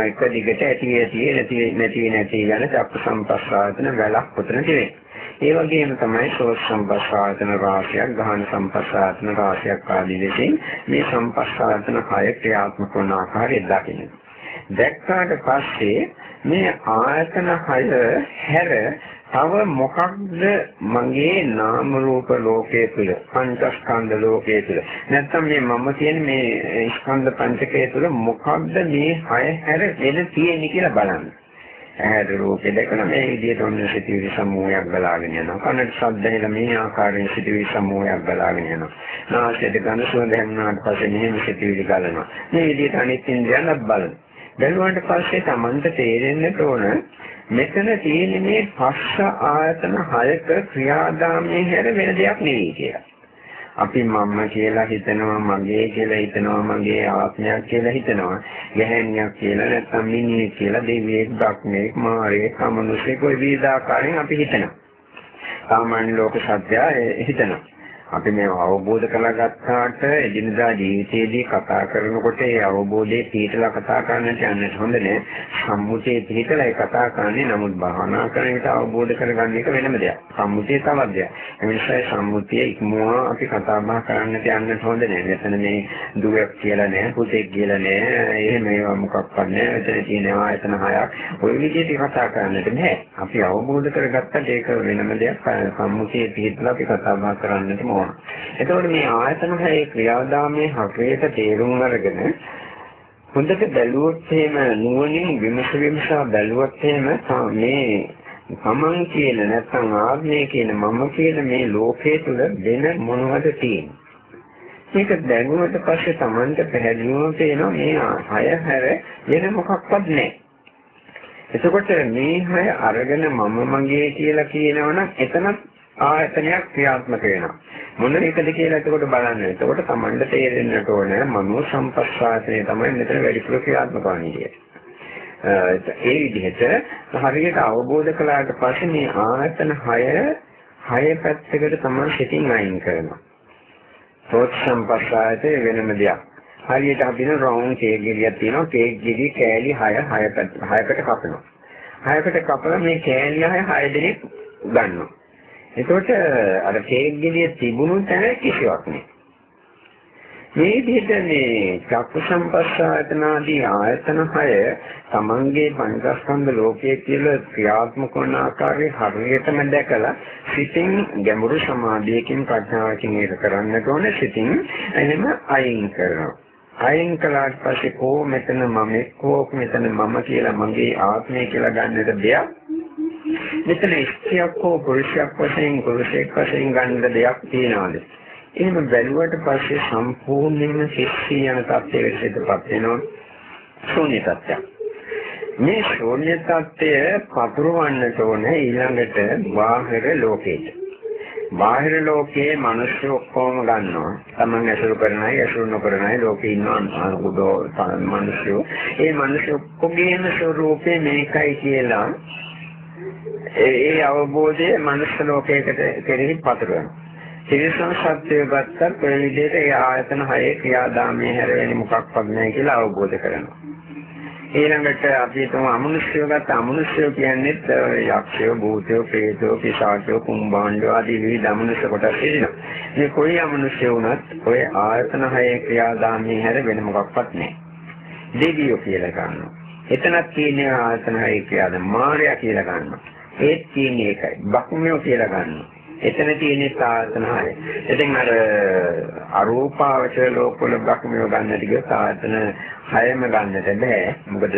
එක දිගට ඇති ඇති නැති නැති නැති යන චක්ක සම්පස්සායතන වැලක් පුතන තියෙනවා. ඒ වගේම තමයි සෝත් සම්පස්සායතන රාශියක්, ගහන සම්පස්සායතන රාශියක් ආදී ලෙසින් මේ සම්පස්සායතන කය ක්‍රියාත්මක වන ආකාරය දකින්න. දැක්කාට පස්සේ මේ ආයතන හය හැර තව මොකක්ද මගේ නාම රූප ලෝකයේ තුල පංචස්කන්ධ ලෝකයේ තුල නැත්නම් මේ මම කියන මේ ස්කන්ධ පංචකයේ තුල මොකක්ද මේ හය හැර වෙන තියෙන්නේ කියලා බලන්න. ඇහැට රූපේ දැකලා මේ විදිහට ඔන්න සිටිවිලි සමූහයක් බලාගෙන යනවා. කනට ශබ්ද ඇහෙලා මේ ආකාරයෙන් සිටිවිලි සමූහයක් බලාගෙන යනවා. නාසයට ගඳ සුවඳ හැමුණාට පස්සේ මෙහෙම සිටිවිලි ගලනවා. මේ විදිහට අනිත් ඉන්ද්‍රියන්වත් බලනවා. බැලුවාට පස්සේ Tamanට තේරෙන්නට ඕන මෙතන තියෙන මේ පස්ස ආයතන හයක ක්‍රියාදාමයේ හැර වෙන දෙයක් නෙවෙයි කියලා. අපි මම්ම කියලා හිතනවා මගේ කියලා හිතනවා මගේ ආත්මයක් කියලා හිතනවා ගැහැණියක් කියලා නැත්නම් මිනිහෙක් කියලා දෙවියෙක් බ්‍රහ්මෙක් මාරයෙක් අමනුෂ්‍යෙක් ඔය විවිධ ආකාරයෙන් අපි හිතනවා. සාමාන්‍ය ලෝක සත්‍යය හිතනවා. අපි මේ අවබෝධ කරගත්තාට එදිනදා ජීවිතයේදී කතා කරනකොට ඒ අවබෝධයේ පිටලා කතා කරන්නට යන්නට හොඳ නෑ. සම්මුතියේ පිටලා ඒ කතා කරන්නේ නමුත් භාවනා කරන විට අවබෝධ කරගන්න එක වෙනම දෙයක්. සම්මුතිය තවත් දෙයක්. ඒ නිසා සම්මුතිය ඉක්මවා අපි කතා බහ කරන්නට යන්නට හොඳ නෑ. මෙතන මේ දුවක් කියලා නෑ, පුතෙක් කියලා නෑ. එහෙම ඒවා මොකක්වත් නෑ. එතන තියෙනවා ආයතන හයක්. ওই විදිහට කතා කරන්නට බෑ. අපි අවබෝධ කරගත්තට ඒක වෙනම දෙයක්. සම්මුතියේ පිටලා අපි කතා බහ කරන්නට ඕන. එතකොට මේ ආයතන හයේ ක්‍රියාදාමයේ හරියට තේරුම් අරගෙන හොඳට බැලුවොත් එහෙම නුවණින් විමස විමසා බැලුවොත් එහෙම මේ තමන් කියන නැත්නම් ආත්මය කියන මම කියන මේ ලෝකයේ තුල වෙන මොනවද තියෙන්නේ මේක දැනුවට පස්සේ Tamanට පැහැදිලිවම පේනවා මේ හය හැර වෙන මොකක්වත් නැහැ. එතකොට මේ හය අරගෙන මම මගේ කියලා කියනවනම් එතනත් ආයතනයක් ක්‍රියාත්මක වෙනවා. මොන එකද කියලා එතකොට බලන්න. එතකොට Tamanda තේරෙන්නට ඕන මනෝ සම්පස්සාසනය තමයි මෙතන වැඩිපුර ක්‍රියාත්මක වන්නේ. ඒ විදිහට හරියට අවබෝධ කළාට පස්සේ මේ ආයතන 6 6 පැත්තකට තමයි සිතින් අයින් කරනවා. සෝත් සම්පස්සායතේ වෙනම දෙයක්. හරියට අපින රවුන්ඩ් කේක් ගෙඩියක් තියෙනවා. කේක් ගෙඩි කෑලි 6 6 පැත්ත 6කට කපනවා. 6කට කපලා මේ කෑලි 6 6 දෙනෙක් ගන්නවා. එතකොට අර කේක් ගෙඩිය තිබුණු තැන කිසිවක් නෑ. මේ විදිහට මේ චක්කු සම්පස්සායතනාදී ආයතන හය තමන්ගේ පංචස්කන්ධ ලෝකයේ කියලා ක්‍රියාත්මක වන ආකාරය හරියටම දැකලා සිතින් ගැඹුරු සමාධියකින් ප්‍රඥාවකින් ඒක කරන්නට ඕනේ සිතින් එහෙම අයින් කරනවා. අයින් කළාට පස්සේ කෝ මෙතන මම කෝ මෙතන මම කියලා මගේ ආත්මය කියලා ගන්නට දෙයක් මෙතන ස්ත්‍රියක් හෝ පුරුෂයෙක් වශයෙන් පුරුෂයෙක් වශයෙන් ගන්න දෙයක් තියනවාද? එහෙම බැලුවට පස්සේ සම්පූර්ණයෙන්ම සිස්සී යන තත්ත්වයකට සිදුපත් වෙනවා. ශූන්‍ය තත්ත්වයක්. මේ ශූන්‍ය තත්ත්වය පතුරවන්නට ඕනේ ඊළඟට බාහිර ලෝකෙට. බාහිර ලෝකයේ මිනිස්සු ඔක්කොම ගන්නවා. තමන් ඇසුරු කරන අය ඇසුරු නොකරන අය ලෝකේ ඉන්නවා අනුගතෝ මිනිස්සු. ඒ මිනිස්සු ඔක්කොගේම ස්වરૂපේ මේකයි කියලා ඒ අවබෝධය මනුෂ්‍ය ලෝකයකට කෙරෙහි පතුරවනවා. තිරිසන් සත්‍යය ගත්තත් ඔය විදිහට ඒ ආයතන හයේ ක්‍රියාදාමයේ හැර වෙන මොකක්වත් නැහැ කියලා අවබෝධ කරනවා. ඊළඟට අපි තුමු අමනුෂ්‍යව ගත්ත අමනුෂ්‍යව කියන්නේ යක්ෂයෝ, භූතයෝ, ප්‍රේතයෝ, පිසාචයෝ, කුම්භාණ්ඩෝ ආදී විවිධ අමනුෂ්‍ය කොටස් තියෙනවා. මේ කොයි අමනුෂ්‍ය වුණත් ඔය ආයතන හයේ ක්‍රියාදාමයේ හැර වෙන මොකක්වත් නැහැ. දෙවියෝ කියලා ගන්නවා. එතනක් තියෙන ආයතන හයේ ක්‍රියාදාම මායя කියලා ගන්නවා. ඒත් තියෙන්නේ ඒකයි. බක්මියෝ කියලා ගන්නවා. එතන තියෙන්නේ සාසනහය. ඉතින් අර අරූපාවචර ලෝකවල බක්මියෝ ගන්නට ගිය සාසන හයම ගන්නට බෑ. මොකද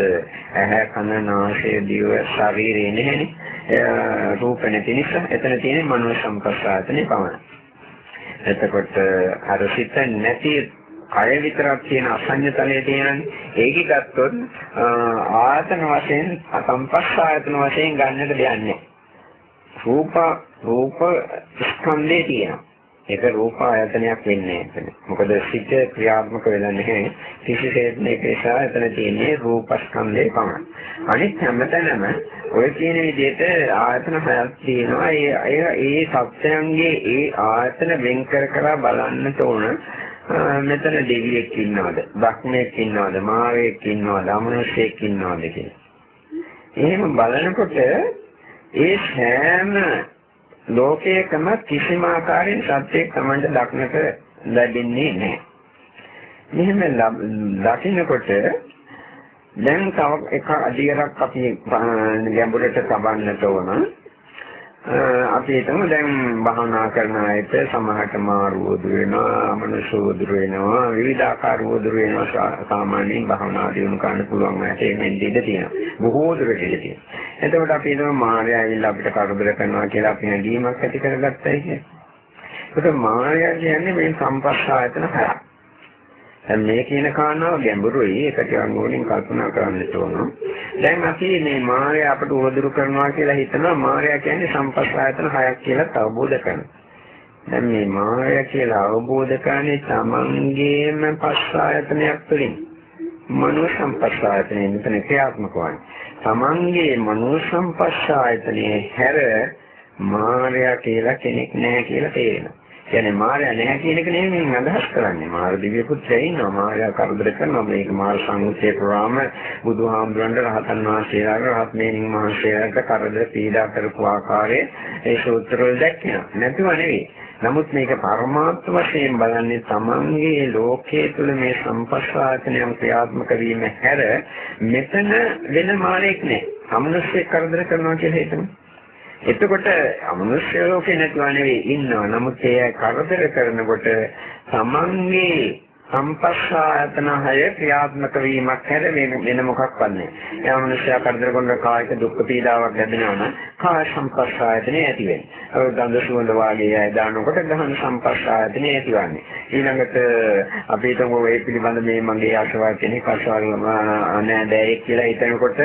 ඇහැ කන නාසය දිව ශරීරය නැහැනේ. රූප නැති නිසා එතන තියෙන්නේ මනෝ සම්පස්සාතනේ පමණයි. එතකොට අර සිත නැති කය විතරක් තියෙන අසඤ්ඤ තලයේ තියෙනනේ ඒක ගත්තොත් ආයතන වශයෙන් සම්පස්ස ආයතන වශයෙන් ගන්නට දෙයක් නැහැ රූප රූප ස්කන්ධේ තියෙනවා. ඒක රූප ආයතනයක් වෙන්නේ එතන. මොකද සිත ක්‍රියාත්මක වෙලා නැහැ. කිසිසේත් මේක නිසා එතන තියෙන්නේ රූපස්කන්ධේ පමණයි. අනිත් හැමතැනම ඔය කියන විදිහට ආයතන හයක් තියෙනවා. ඒ ඒ සත්‍යයන්ගේ ඒ ආයතන වෙන් කර කර බලන්නට ඕන. මෙතන දෙවියෙක් ඉන්නවද? බ්‍රහ්මයෙක් ඉන්නවද? මාරයෙක් ඉන්නවද? අමනුෂ්‍යයෙක් ඉන්නවද කියලා. එහෙම බලනකොට ඒ සෑම ලෝකයකම කිසිම ආකාරයෙන් සත්‍යයක් Tamanට දක්නට ලැබෙන්නේ නැහැ. මෙහෙම දකින්නකොට දැන් තව එක අධිරක් අපි ගැඹුරට තබන්නට ඕන. අපි හිතමු දැන් භාවනා කරන අයට සමහරට මාරුවද වෙනවා, මනසෝද වෙනවා, විවිධාකාර වෝද වෙනවා සාමාන්‍යයෙන් භාවනා දිනු කරන්න පුළුවන් ඇට එන්නේ ඉඳ තියෙනවා. බොහෝ දුරට ඉඳ තියෙනවා. එතකොට අපි හිතමු මායя ඇවිල්ලා අපිට කරදර කරනවා කියලා අපි හැඟීමක් ඇති කරගත්තයි කියන්නේ. ඒකට මායя කියන්නේ මේ සම්පස්ස ආයතන හයක්. මේ කියන කාරණාව ගැඹුරුයි ඒකට අනුගමනයෙන් කල්පනා කරන්නට ඕන. දැන් අපි මේ මාය අපට උවදුරු කරනවා කියලා හිතනවා මාය කියන්නේ සම්පස්සායතන හයක් කියලා අවබෝධ කරනවා. දැන් මේ මාය කියලා අවබෝධ කරන්නේ තමන්ගේම පස්සායතනයක් තුළින්. මනෝ සම්පස්සායතනය මෙතන ක්‍රියාත්මක වන්නේ. තමන්ගේ මනෝ සම්පස්සායතනයේ හැර මාය කියලා කෙනෙක් නැහැ කියලා තේරෙනවා. කියන්නේ මායя නැහැ කියන එක නෙමෙයි මම අදහස් කරන්නේ. මාර දිව්‍ය පුත්‍රයා ඉන්නවා. මායя කරදර කරනවා. මේක මාර සංගුතේ ප්‍රාම බුදුහාමුදුරන්ට රහතන් වහන්සේලාට රහත් මේනින් මහන්සියලාට කරදර පීඩා කරපු ආකාරය ඒ සූත්‍රවල දැක්කනවා. නැතුව නෙවෙයි. නමුත් මේක පරමාර්ථ වශයෙන් බලන්නේ තමන්ගේ ලෝකයේ තුල මේ සම්පස්සායතනයන් ක්‍රියාත්මක වීම හැර මෙතන වෙන මානෙක් නෑ. අමනුෂ්‍ය කරදර කරනවා කියලා හිතමු. එතකොට අමනුෂ්‍ය ලෝකේ නැතුව නෙවෙයි ඉන්නවා. නමුත් ඒ කරදර කරනකොට තමන්ගේ සම්පස්සායතන හය ක්‍රියාත්මක වීමක් හැර වෙන මොකක්වත් නැහැ. ඒ මනුෂ්‍යයා කරදර කරන කායික දුක් පීඩාවක් ලැබෙනවා නම් කාය සම්පස්සායතනෙ ඇති වෙන්නේ. අර ගන්ධ සුවඳ වාගේ අය දානකොට ගහන සම්පස්සායතනෙ ඇතිවන්නේ. ඊළඟට අපි හිතමු ඒ පිළිබඳ මේ මගේ අසවල් කෙනෙක් අසවල් නෑදෑයෙක් කියලා හිතනකොට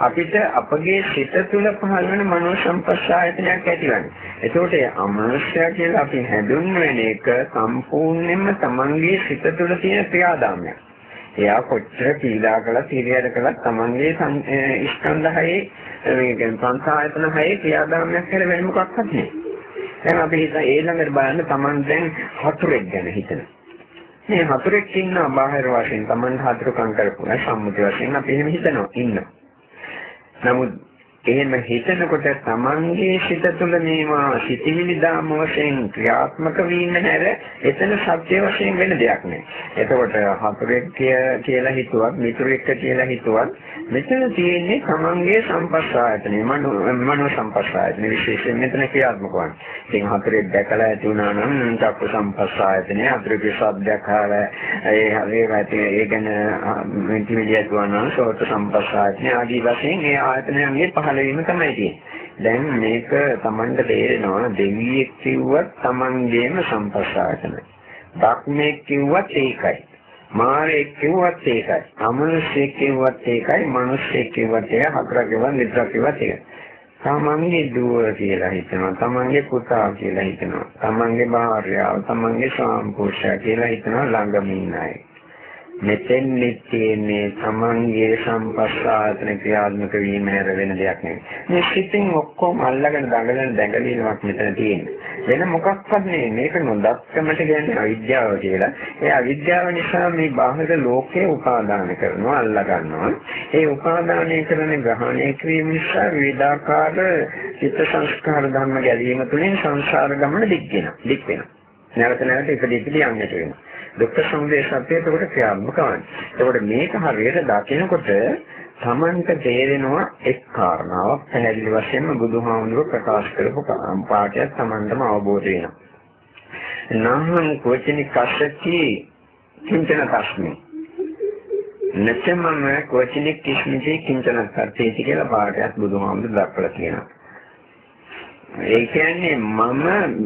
අපිට අපගේ සිත තුළ පහළ වෙන මනෝ සම්පස්සායතනයක් ඇතිවන්නේ. එතකොට අමනුෂ්‍යයා කියලා අපි හැඳුන්වන එක සම්පූර්ණයෙන්ම Tamanගේ සිත තුළ තුළ තියෙන ක්‍රියාදාමයක්. එයා කොච්චර පීඩා කළත් හිරියර කළත් Tamanගේ ස්කන්ධහයේ මේ කියන්නේ සංසායතන හයේ ක්‍රියාදාමයක් කියලා වෙන මොකක්වත් නැහැ. දැන් අපි හිත ඊළඟට බලන්න Taman දැන් හතුරෙක් ගැන හිතනවා. මේ හතුරෙක් ඉන්නවා බාහිර වශයෙන් Taman හතුරුකම් කරපුවා සම්මුති වශයෙන් අපි එහෙම හිතනවා ඉන්නවා. නමුත් එහෙම හිතනකොට තමන්ගේ සිත තුළ මේවා සිතිවිලි දාම වශයෙන් ක්‍රියාත්මක වීම හැර එතන සත්‍ය වශයෙන් වෙන දෙයක් නෑ. එතකොට හතුරෙක් කියලා හිතුවත් මිතුරෙක් කියලා හිතුවත් මෙතන තියෙන්නේ තමන්ගේ සම්පස්සායතනෙ මනෝ සම්පස්සායතනෙ විශේෂයෙන් මෙතන ක්‍රියාත්මක වන්නේ. ඉතින් හතුරෙක් දැකලා ඇති වුණා නම් චක්ක සම්පස්සායතනෙ හතුරගේ ශබ්දයක් අහලා ඒ හරේ වැටේ ඒ ගැන මෙන්ටිවිලියක් වුණා නම් සෝත සම්පස්සායතනෙ ආදී වශයෙන් ඒ ආයතනයන්ගේ පහ පහළ වීම තමයි තියෙන්නේ. දැන් මේක Tamanට තේරෙනවා දෙවියෙක් කිව්වත් Tamanගේම සම්පස්සායතනයි. ධක්මෙක් කිව්වත් ඒකයි. මාරෙක් කිව්වත් ඒකයි. අමනුෂ්‍යෙක් කිව්වත් ඒකයි. මිනිස්සෙක් කිව්වත් ඒක හතරක් කිව්වත් නිතරක් කිව්වත් ඒකයි. තමන්ගේ දුව කියලා හිතනවා තමන්ගේ පුතා කියලා හිතනවා තමන්ගේ භාර්යාව තමන්ගේ ස්වාමිපුරුෂයා කියලා හිතනවා ළඟම ඉන්න අය මෙතෙන් තියෙන්නේ තමන්ගේ සම්පස්සායතන ක්‍රියාත්මක වීම හැර වෙන දෙයක් නෙවෙයි. මේ සිතින් ඔක්කොම අල්ලගෙන දඟලන දැඟලීමක් මෙතන තියෙන්නේ. වෙන මොකක්වත් නෙවෙයි. මේක නොදක්කමට කියන්නේ අවිද්‍යාව කියලා. ඒ අවිද්‍යාව නිසා මේ බාහිර ලෝකේ උපාදාන කරනවා, අල්ලා ගන්නවා. ඒ උපාදානය කරන ග්‍රහණය කිරීම නිසා විවිධාකාර චිත්ත සංස්කාර ධර්ම ගැලීම තුළින් සංසාර ගමන දික් වෙනවා. දික් වෙනවා. නැවත නැවත ඉදිරි ඉදිරි යන්නට වෙනවා. දුක්ඛ සමුදය සත්‍යය එතකොට ක්‍රියාත්මක වන්නේ. එතකොට මේක හරියට දකිනකොට තමන්ට තේරෙනවා එක් කාරණාවක් පැහැදිලි වශයෙන්ම බුදුහාමුදුරුවෝ ප්‍රකාශ කරපු පාඩයක් තමන්ටම අවබෝධ වෙනවා. නහං කොචිනි කස්සති කිංචන තස්මි. නැත්නම් කොචිනි කිස්මිති කිංචන තත්තේති කියලා පාඩයක් බුදුහාමුදුරුවෝ දක්වලා තියෙනවා. ඒ කියන්නේ මම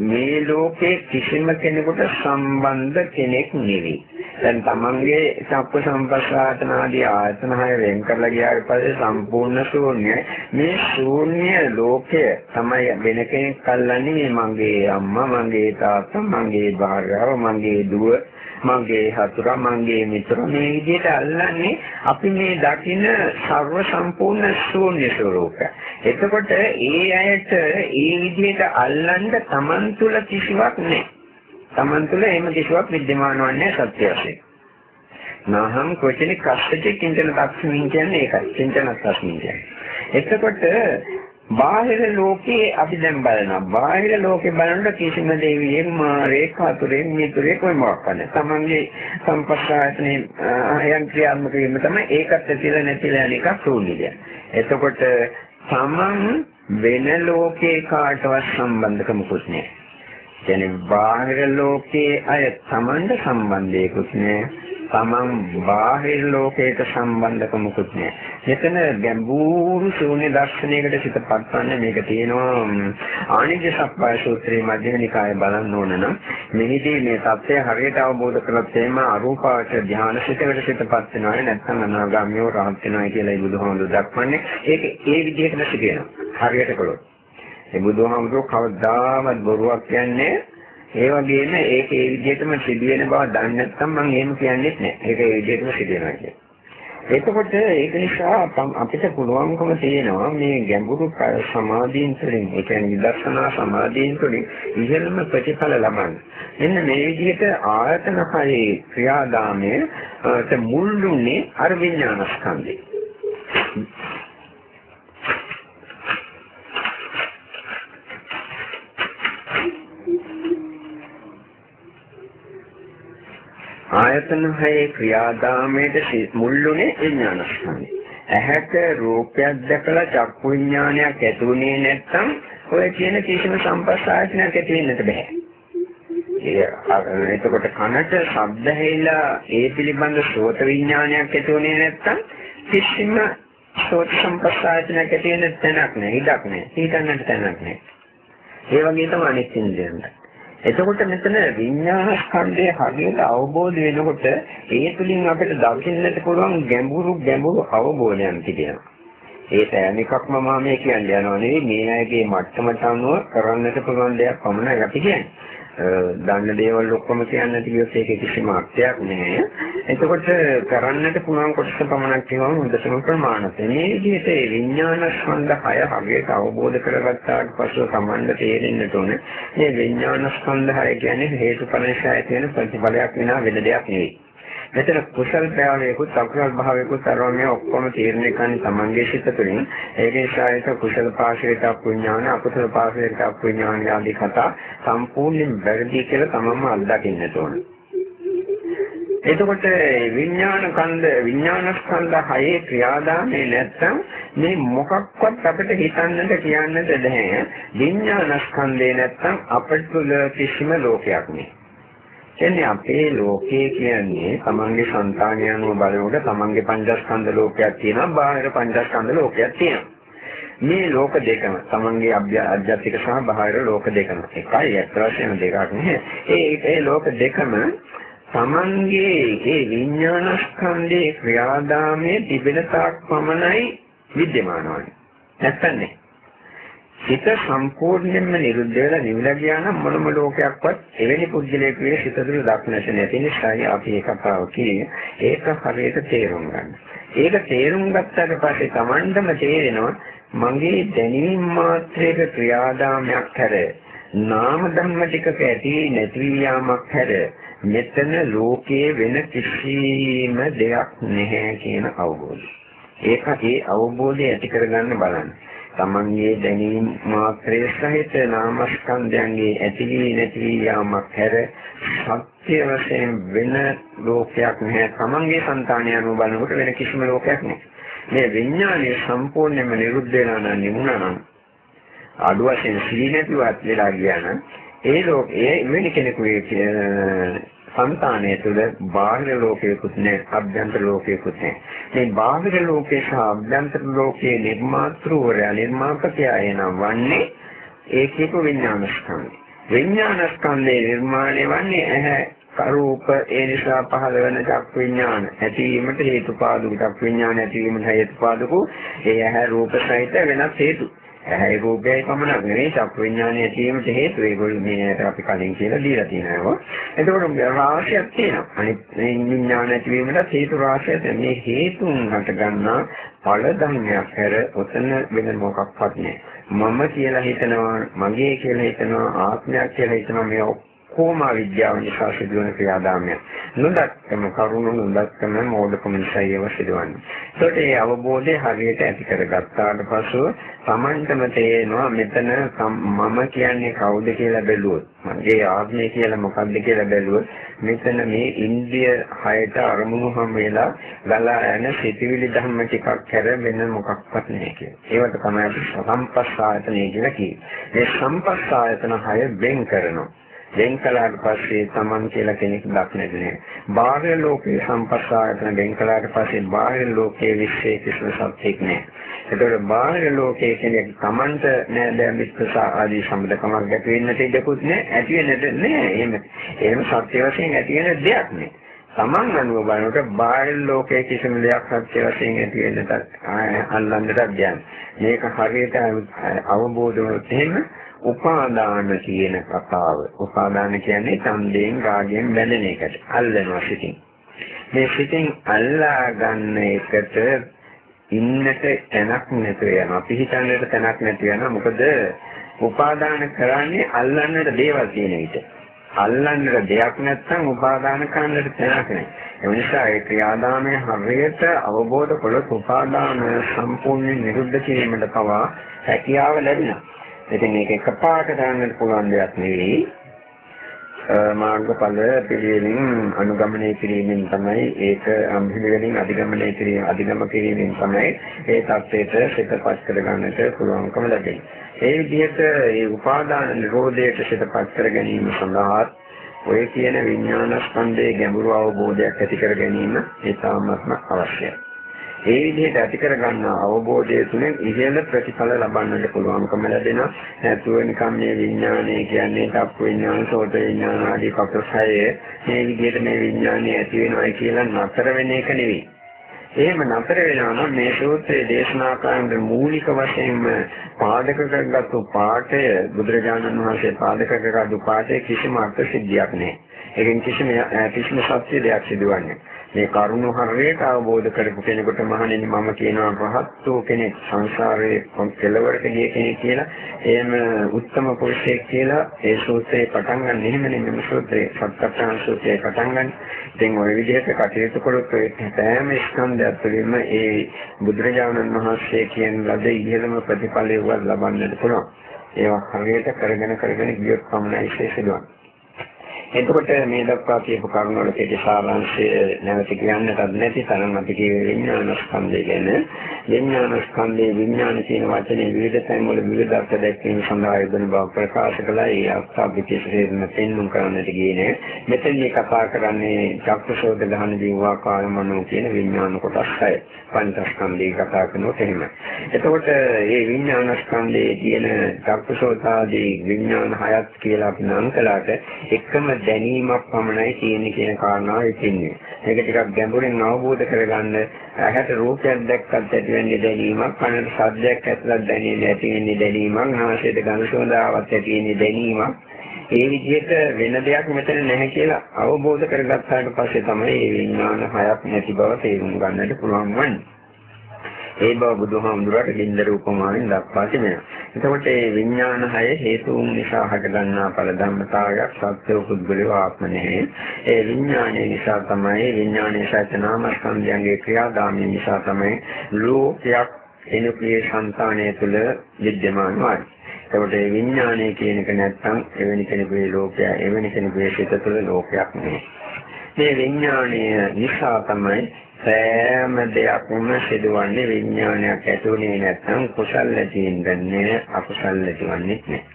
මේ ලෝකේ කිසිම කෙනෙකුට සම්බන්ධ කෙනෙක් නෙවෙයි. දැන් තමන්ගේ සප්ප සම්පස්සාතන ආදී ආයතන හය වෙන් කරලා ගියාට පස්සේ සම්පූර්ණ ශූන්‍යයි. මේ ශූන්‍ය ලෝකය තමයි වෙන කෙනෙක් අල්ලන්නේ මගේ අම්මා, මගේ තාත්තා, මගේ භාර්යාව, මගේ දුව මගේ හතුරා මගේ මිතුර මේ විදිහට අල්ලන්නේ අපි මේ දකින ਸਰව සම්පූර්ණ ශූන්‍ය ස්වરૂපය. එතකොට ඒ අයට ඒ විදිහට අල්ලන්න Taman තුල කිසිවක් නැහැ. Taman තුල එහෙම කිසිවක් विद्यමානවන්නේ සත්‍ය වශයෙන්. නහම් කොචින කස්සටි කින්තන දක්ෂමින් කියන්නේ ඒකයි. චින්තන දක්ෂමින් කියන්නේ. එතකොට බාහිර ලෝකේ අපි දැන් බලනවා. බාහිර ලෝකේ බලනකොට කිසිම දෙවියෙක් මාරේ කතුරේ මිතුරේ කොයි මොකක් නැහැ. තමන්ගේ සම්පස්සායතනේ අයන් ක්‍රියාත්මක වීම තමයි ඒකත් ඇතිලා නැතිලා යන එකක් ශූන්‍යය. එතකොට තමන් වෙන ලෝකේ කාටවත් සම්බන්ධකමකුත් නැහැ. කියන්නේ බාහිර ලෝකයේ අය තමන්ට සම්බන්ධයකුත් නැහැ. තමන් බාහිර ලෝකයට සම්බන්ධකමකුත් නෑ. මෙතන ගැඹුරු ශූන්‍ය දර්ශනයකට සිතපත් වන්න මේක තියෙනවා ආනිජ සප්පාය සූත්‍රයේ මධ්‍යම නිකායේ බලන්න ඕන නම් මෙහිදී මේ தත්ත්වය හරියට අවබෝධ කරගත් එම අරූපාවච ධ්‍යාන සිතකට සිතපත් වෙනවා නැත්නම් අනාගාමියෝ රහත් වෙනවා කියලා බුදුහාමුදුරු දක්වන්නේ. ඒක ඒ විදිහටම සිදුවෙනවා. හරියට කළොත්. ඒ බුදුහාමුදුරු කවදාවත් බොරුවක් කියන්නේ ඒ වගේම ඒක ඒ විදිහටම සිදුවෙන බව දන්නේ නැත්නම් මම එහෙම කියන්නේත් නැහැ. ඒක ඒ විදිහටම සිදුවෙනවා කියන්නේ. එතකොට ඒක නිසා අපිට පුළුවන්කම තියෙනවා මේ ගැඹුරු සමාධීන් තුළින් ඒ කියන්නේ විදර්ශනා සමාධීන් තුළින් ඉහළම ප්‍රතිඵල ලබන්න. එන්න මේ විදිහට ආයතන හයේ ක්‍රියාදාමයේ මුල්ුන්නේ අර විඥානස්කන්ධේ. ආයතන හයේ ක්‍රියාදාමයට මුල්ුනේ විඥානස්කන්ධය. ඇහැට රූපයක් දැකලා චක්කු විඥානයක් ඇතුුනේ නැත්නම් ඔය කියන කිසිම සම්පස්සායතනයක් ඇති වෙන්නට බෑ. ඒ එතකොට කනට ශබ්ද ඇහිලා ඒ පිළිබඳ ශ්‍රෝත විඥානයක් ඇතුුනේ නැත්නම් කිසිම ශ්‍රෝත සම්පස්සායතනයක් ඇති වෙන්න තැනක් නෑ. ඉඩක් නෑ. හිතන්නට තැනක් නෑ. ඒ වගේ තමයි අනිත් ඉන්ද්‍රියන්ට. එතකොට මෙතන විඤ්ඤාණ ස්කන්ධය හරියට අවබෝධ වෙනකොට ඒ තුලින් අපිට දකින්නට පුළුවන් ගැඹුරු ගැඹුරු අවබෝධයන් තිබෙනවා. ඒ සෑම එකක්ම මම මේ කියන්නේ යනවා නෙවෙයි මේ අයගේ මට්ටමට අනුව කරන්නට පුළුවන් දෙයක් පමණයි අපි කියන්නේ. දන්න දේවල් ඔක්කොම කියන්නට කියොත් ඒක කිසිම අර්ථයක් නැහැ. එතකොට කරන්නට පුළුවන් කොටස පමණක් කියවම හොඳටම ප්‍රමාණවත්. මේ විදිහට විඥාන ස්කන්ධ හය හරියට අවබෝධ කරගත්තාට පස්ව සම්බන්ධ තේරෙන්නට ඕනේ. මේ විඥාන ස්කන්ධ හය කියන්නේ හේතුඵල නිසා ඇති වෙන ප්‍රතිඵලයක් විනා වෙන දෙයක් නෙවෙයි. මෙතන කුසල් ප්‍රාණයකුත් අකුසල් භාවයකුත් අරෝමයේ ඔක්කොම තීරණය කරන්නේ තමන්ගේ සිත තුළින් ඒක නිසා ඒක කුසල පාශයට අපුඥාන අකුසල පාශයට අපුඥාන ආදී කතා සම්පූර්ණයෙන් වැරදි කියලා තමන්ම අත්දකින්නට ඕන. එතකොට විඥාන කන්ද විඥාන ස්කන්ධ හයේ ක්‍රියාදාමේ නැත්තම් මේ මොකක්වත් අපිට හිතන්නට කියන්නට බැහැ. විඥාන ස්කන්ධේ නැත්තම් අපිට තුල කිසිම ලෝකයක් නෑ. එන්නේ අපේ ලෝකයේ කියන්නේ තමන්ගේ సంతානය අනුව බලනකොට තමන්ගේ පංචස්කන්ධ ලෝකයක් තියෙනවා බාහිර පංචස්කන්ධ ලෝකයක් තියෙනවා. මේ ලෝක දෙකම තමන්ගේ අධ්‍යාත්මික සහ බාහිර ලෝක දෙකම. එකයි අත් වශයෙන් දෙකක් නෙවෙයි. ඒ ඒ ලෝක දෙකම තමන්ගේ ඒ විඥාන ස්කන්ධේ ක්‍රියාදාමයේ තිබෙන තාක් පමණයි විද්‍යමාන වන්නේ නැත්තම් නේ සිත සම්පූර්ණයෙන්ම නිරුද්ධ වෙලා නිවිලා ගියා නම් මොනම ලෝකයක්වත් එවැනි පුද්ගලයෙකුගේ සිත තුළ දක්නට නැති නිසායි අපි ඒක කතාව කියන්නේ. ඒක හරියට තේරුම් ගන්න. ඒක තේරුම් ගත්තට පස්සේ Tamandම තේරෙනවා මගේ දැනීම් මාත්‍රයක ක්‍රියාදාමයක් හැර නාම ධර්ම ටිකක ඇති නැති යාමක් හැර මෙතන ලෝකයේ වෙන කිසිම දෙයක් නැහැ කියන අවබෝධය. ඒක ඒ අවබෝධය ඇති කරගන්න බලන්න. තමන්ගේ දැනීම් මාත්‍රයේ සහිත නාමස්කන්ධයන්ගේ ඇතිවී නැති යාමක් හැර සත්‍ය වශයෙන් වෙන ලෝකයක් නැහැ. තමන්ගේ సంతානය අනුව බලනකොට වෙන කිසිම ලෝකයක් නැහැ. මේ විඥානය සම්පූර්ණයෙන්ම නිරුද්ධ වෙනවා නම් නිමුණා නම් අඩු වශයෙන් සීනතිවත් වෙලා ගියා නම් ඒ ලෝකයේ වෙන කෙනෙකුගේ సంతානය තුළ බාහිර ලෝකයකුත් නැහැ, අභ්‍යන්තර ලෝකයකුත් නැහැ. මේ බාහිර ලෝකේ සහ අභ්‍යන්තර ලෝකයේ නිර්මාතෘවරයා නිර්මාපකයා එනම් වන්නේ ඒ කියපු විඥාන ස්කන්ධය. විඥාන ස්කන්ධේ නිර්මාණය වන්නේ ඇහැ රූප ඒ නිසා පහළ වෙන චක් විඥාන ඇතිවීමට හේතුපාදක චක් විඥාන ඇතිවීමට හේතුපාදක ඒ ඇහැ රූප සහිත වෙනස් හේතු. ඇහැයි රූපයයි පමණක් නෙවෙයි චක් විඥානය ඇතිවීමට හේතු ඒගොල්ලෝ මේකට අපි කලින් කියලා දීලා තියෙනවා. එතකොට රාශියක් තියෙනවා. අනිත් විඥාන ඇතිවීමට හේතු රාශියක් මේ හේතුන් හට ගන්නා ඵල ධර්මයක් හැර ඔතන වෙන මොකක්වත් නෑ. මම කියලා හිතනවා, මගේ කියලා හිතනවා, ආත්මයක් කියලා හිතනවා මේ ඔක්කොම විද්‍යාව නිසා සිදුවන ක්‍රියාදාමයක්. නොදක්කම කරුණු නොදක්කම මෝඩකම නිසා ඒව සිදුවන්නේ. ඒකට ඒ අවබෝධය හරියට ඇති කරගත්තාට පසුව Tamanටම තේරෙනවා මෙතන මම කියන්නේ කවුද කියලා බැලුවොත්, මගේ ආත්මය කියලා මොකක්ද කියලා බැලුවොත් මෙතන මේ ඉන්ද්‍රිය හයට අරමුණු හැම වෙලා ගලා යන සිටිවිලි ධර්ම ටිකක් හැර වෙන මොකක්වත් නැහැ කියලා. ඒවට තමයි සම්පස්සායතනය කියලා කියන්නේ. මේ සම්පස්සායතන හය වෙන් කරනවා. වෙන් කළාට පස්සේ Taman කියලා කෙනෙක් දක්නට නෑ. බාහිර ලෝකේ සම්පස්සායතන වෙන් කළාට පස්සේ බාහිර ලෝකයේ විශ්ේ කිසිම සත්‍යයක් නෑ. ඒතකොට බාහිර ලෝකයේ කෙනෙක් Tamanට නෑ දැන් විශ්වාස ආදී සම්බන්ධකමක් ඇති වෙන්නට ඉඩකුත් නෑ. ඇති වෙන්නට නෑ. එහෙම එහෙම සත්‍ය වශයෙන් ඇති වෙන දෙයක් නෑ. Taman අනුව බලනකොට බාහිර ලෝකයේ කිසිම දෙයක් සත්‍ය වශයෙන් ඇති වෙන්නට අල්ලන්නට බැහැ. මේක හරියට අවබෝධ වුණොත් එහෙම උපාදාන කියන කතාව. උපාදාන කියන්නේ ඡන්දයෙන් රාගයෙන් බැඳෙන එකට. අල්ලනවා සිතින්. මේ සිතින් අල්ලා ගන්න එකට ඉන්නට තැනක් නැතුව යනවා. පිහිටන්නට තැනක් නැති වෙනවා. මොකද උපාදාන කරන්නේ අල්ලන්නට දේවල් තියෙන විට. අල්ලන්නට දෙයක් නැත්නම් උපාදාන කරන්නට තැනක් නැහැ. ඒ නිසා ඒ ක්‍රියාදාමයේ හරියට අවබෝධ කළොත් උපාදාන සම්පූර්ණයෙන් නිරුද්ධ කිරීමට පවා හැකියාව ලැබෙනවා. ඉතින් මේක එකපාරට දාන්නට පුළුවන් දෙයක් නෙවෙයි. මාර්ගඵල පිළිවෙලින් අනුගමනය කිරීමෙන් තමයි ඒක අම්හිලෙලින් අධිගමනය කිරීම අධිගම කිරීමෙන් තමයි ඒ தත්ත්වයට සිතපත් කරගන්නට පුළුවන්කම ලැබෙන්නේ. ඒ විදිහට ඒ උපාදාන නිරෝධයට සිතපත් කර ගැනීම සඳහා ඔය කියන විඥාන ස්කන්ධයේ ගැඹුරු අවබෝධයක් ඇති කර ගැනීම ඒ තාමත්ම අවශ්‍යයි. ඒ විදිහට ඇති කරගන්න අවබෝධය තුළින් ඉහළ ප්‍රතිඵල ලබන්නට පුළුවන්කම ලැබෙනවා. නැතුව නිකම් මේ විඥානය කියන්නේ තප්ප විඥාන, සෝත විඥාන ආදී කොටසය මේ විදිහට මේ විඥානය ඇති වෙනවයි කියලා නතර වෙන එක නෙවෙයි. එහෙම නතර වෙනවා නම් මේ සූත්‍රයේ දේශනා කරන මූලික වශයෙන්ම පාදක කරගත්තු පාඩය බුදුරජාණන් වහන්සේ පාදක කරගත්තු පාඩේ කිසිම අර්ථ සිද්ධියක් නැහැ. ඒකෙන් කිසිම කිසිම සත්‍ය දෙයක් සිදුවන්නේ නැහැ. මේ කරුණ හරියට අවබෝධ කරපු කෙනෙකුට මහණෙනි මම කියනවා රහත් වූ කෙනෙක් සංසාරයේ කෙලවරට ගිය කෙනෙක් කියලා එහෙම උත්තම පුරුෂයෙක් කියලා ඒ සූත්‍රේ පටන් ගන්න එහෙමනේ මේ සූත්‍රේ සත්‍යඥාන සූත්‍රේ පටන් ගන්න. ඉතින් ওই විදිහට කටයුතු කළොත් ඔය සෑම ස්කන්ධයක් තුළින්ම ඒ බුදුරජාණන් වහන්සේ කියන ලද ඉහළම ප්‍රතිඵලය ලබන්නට පුළුවන්. ඒවා හරියට කරගෙන කරගෙන ගියොත් පමණයි ශේෂ එතකොට මේ දක්වා කියපු කරුණ වල කෙටි සාරාංශය නැවත කියන්නටත් නැති තරම් අපි කියවේ විඥාන ස්කන්ධය ගැන. විඥාන ස්කන්ධයේ විඥාන කියන වචනේ විවිධ තැන් වල විවිධ අර්ථ දැක්වීම සඳහා යෙදෙන බව ප්‍රකාශ කළා. ඒ අර්ථාභිචේතයෙන් පෙන්වුම් කරන්නට ගියේ නෑ. මෙතනදී කතා කරන්නේ චක්කසෝද දහන ජීවා කායමනෝ කියන විඥාන කොටස් හය. පංචස්කන්ධය කතා කරනකොට එහෙම. එතකොට මේ විඥාන ස්කන්ධයේ තියෙන චක්කසෝතාදී විඥාන හයත් කියලා අපි නම් කළාට එකම දැනීමක් පමණයි තියෙන්නේ කියන කාරණාව ඉතින්නේ. මේක ටිකක් ගැඹුරින් අවබෝධ කරගන්න ඇහැට රූපයක් දැක්කත් ඇති වෙන්නේ දැනීමක්, කනට ශබ්දයක් ඇතුළත් දැනෙන්නේ ඇති වෙන්නේ දැනීමක්, නාසයට ගඳ සුවඳාවක් ඇති වෙන්නේ දැනීමක්. ඒ විදිහට වෙන දෙයක් මෙතන නැහැ කියලා අවබෝධ කරගත්තාට පස්සේ තමයි මේ විඥාන හයක් නැති බව තේරුම් ගන්නට පුළුවන් වන්නේ. ඒ බව බුදුහාමුදුරට ගින්දර උපමාවෙන් දක්වා තිබෙනවා. එතකොට මේ විඥාන හය හේතුන් නිසා හටගන්නා ඵල ධර්මතාවයක් සත්‍ය පුද්ගලික ආත්ම නැහැ. ඒ විඥානය නිසා තමයි විඥානයේ සත්‍යනාම ස්කන්ධයන්ගේ ක්‍රියාදාමය නිසා තමයි ලෝකයක් එනුපියේ సంతානය තුළ විද්‍යමාන වන්නේ. එතකොට මේ විඥානය කියන එක නැත්තම් එවැනි කෙනෙකුගේ ලෝකය එවැනි කෙනෙකුගේ සිත තුළ ලෝකයක් නෙවෙයි. මේ විඥානය නිසා තමයි සෑම දෙයක්ම සිදුවන්නේ විඥානයක් ඇතුලේ නැත්නම් කුසල් ඇතිවෙන්නේ අකුසල් ඇතිවන්නේ නැහැ.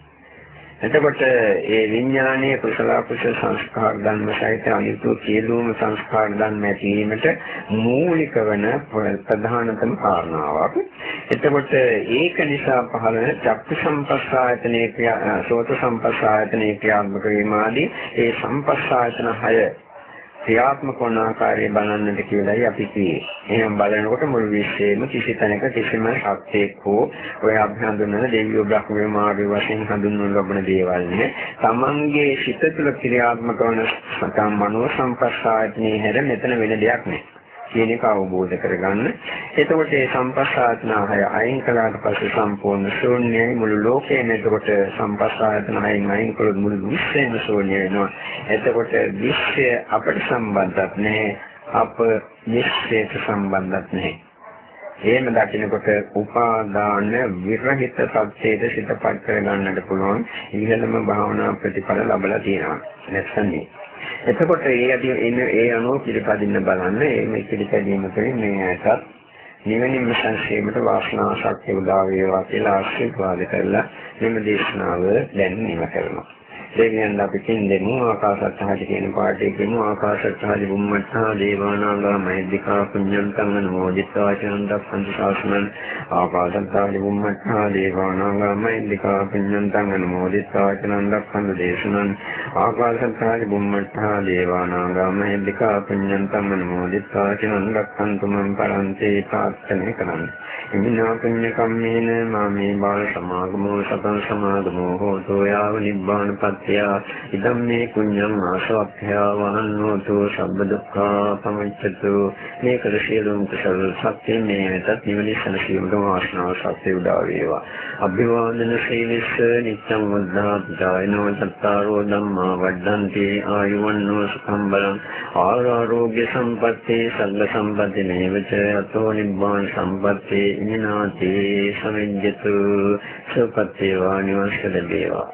එතකොට ඒ විඥානයේ කුසල කුසල සංස්කාර ධර්ම සහිත අනිත්‍ය සියලුම සංස්කාර ධර්ම ඇතිවීමට මූලික වන ප්‍රධානතම කාරණාවක්. එතකොට ඒක නිසා පහළ වෙන චක්කු සම්පස්සායතනයේ ක්‍රියා සෝත සම්පස්සායතනයේ ක්‍රියාත්මක වීම ආදී ඒ සම්පස්සායතන 6 ක්‍රියාත්මක වන ආකාරය බලන්නට කියලායි අපි කියේ. එහෙනම් බලනකොට මුළු විශ්වයේම කිසි තැනක කිසිම ශක්තියක් හෝ ඔය අභ්‍යන්තරන දෙවියෝ බ්‍රහ්මයෝ මාගේ වශයෙන් හඳුන්වන ලබන දේවල් නේ. තමන්ගේ සිත තුළ ක්‍රියාත්මක වන සතම් මනෝ සංපස්සායතනේ හැර මෙතන වෙන දෙයක් නෑ. කියන එක අවබෝධ කරගන්න. එතකොට මේ සම්පස්සායතනහය අයින් කළාට පස්සේ සම්පූර්ණ ශූන්‍යයි මුළු ලෝකයම එතකොට සම්පස්සායතනහයෙන් අයින් කළොත් මුළු විශ්වයම ශූන්‍ය වෙනවා. එතකොට විශ්වය අපට සම්බන්ධත් නැහැ. අප විශ්වයට සම්බන්ධත් නැහැ. එහෙම දකිනකොට උපාදාන විරහිත සත්‍යයට සිතපත් කරගන්නට පුළුවන් ඉහළම භාවනා ප්‍රතිඵල ලැබලා තියෙනවා. නැත්නම් එතකොට ඒ අදී එන ඒ අනුව පිළිපදින්න බලන්න. ඒ මේ පිළිපැදීම තුළින් මේ ඇටත් නිවනින්ම සංශේමට වාසනාව ශක්තිය උදා වේවා කියලා ආශිර්වාද කරලා මෙම දේශනාව දැන් නිම කරනවා. ඒකෙන් අපි කින්දෙමු ආකාශත්හාජ කියන පාඩේ කියමු ආකාශත්හාජ බුම්මත්තා දේවානාගා මහිද්దికා පුඤ්ඤන්තං නෝදිත්වා චනන්දස්සං සාසනං. ආකාශත්හාජ බුම්මත්තා දේවානාගා මහිද්దికා පුඤ්ඤන්තං නෝදිත්වා චනන්දස්සං දේශනං. ආකාශත්හාජ බුම්මත්තා දේවානාගා මහිද්దికා පුඤ්ඤන්තං නෝදිත්වා චනන්දස්සං තුමන් පරන්ති පාක්ෂණය කරන්න ඉමිනා පුඤ්ඤ කම්මේන මාමේ බාල සමාගමෝ සතං සමාගමෝ හෝතෝ යාව නිබ්බාන පත් සත්‍ය ඉදම් මේ පුඤ්ඤං ආසවක්ඛ්‍යා වහන්නෝතු සබ්බ දුක්ඛා පමුච්ඡතු. මේ කළ සියලුම කුසල සත්‍ය මේ වෙතත් නිවන සනසීමට වාසනාව සත්‍ය උදා වේවා. අභිවාදන සීලස්ස නිච්ඡං වද්ධාත්තායනෝ සත්තාරෝ ධම්මා වඩ්ඩන්ති ආයුවන්නෝ සුඛං බලං. ආරෝග්‍ය සම්පත්තේ සග්ග සම්පatti නේවච අතෝ නිබ්බාන සම්පත්තේ ඉනාති සමිඤ්ඤතු සුපත්තේ වානිවස්ස දේවා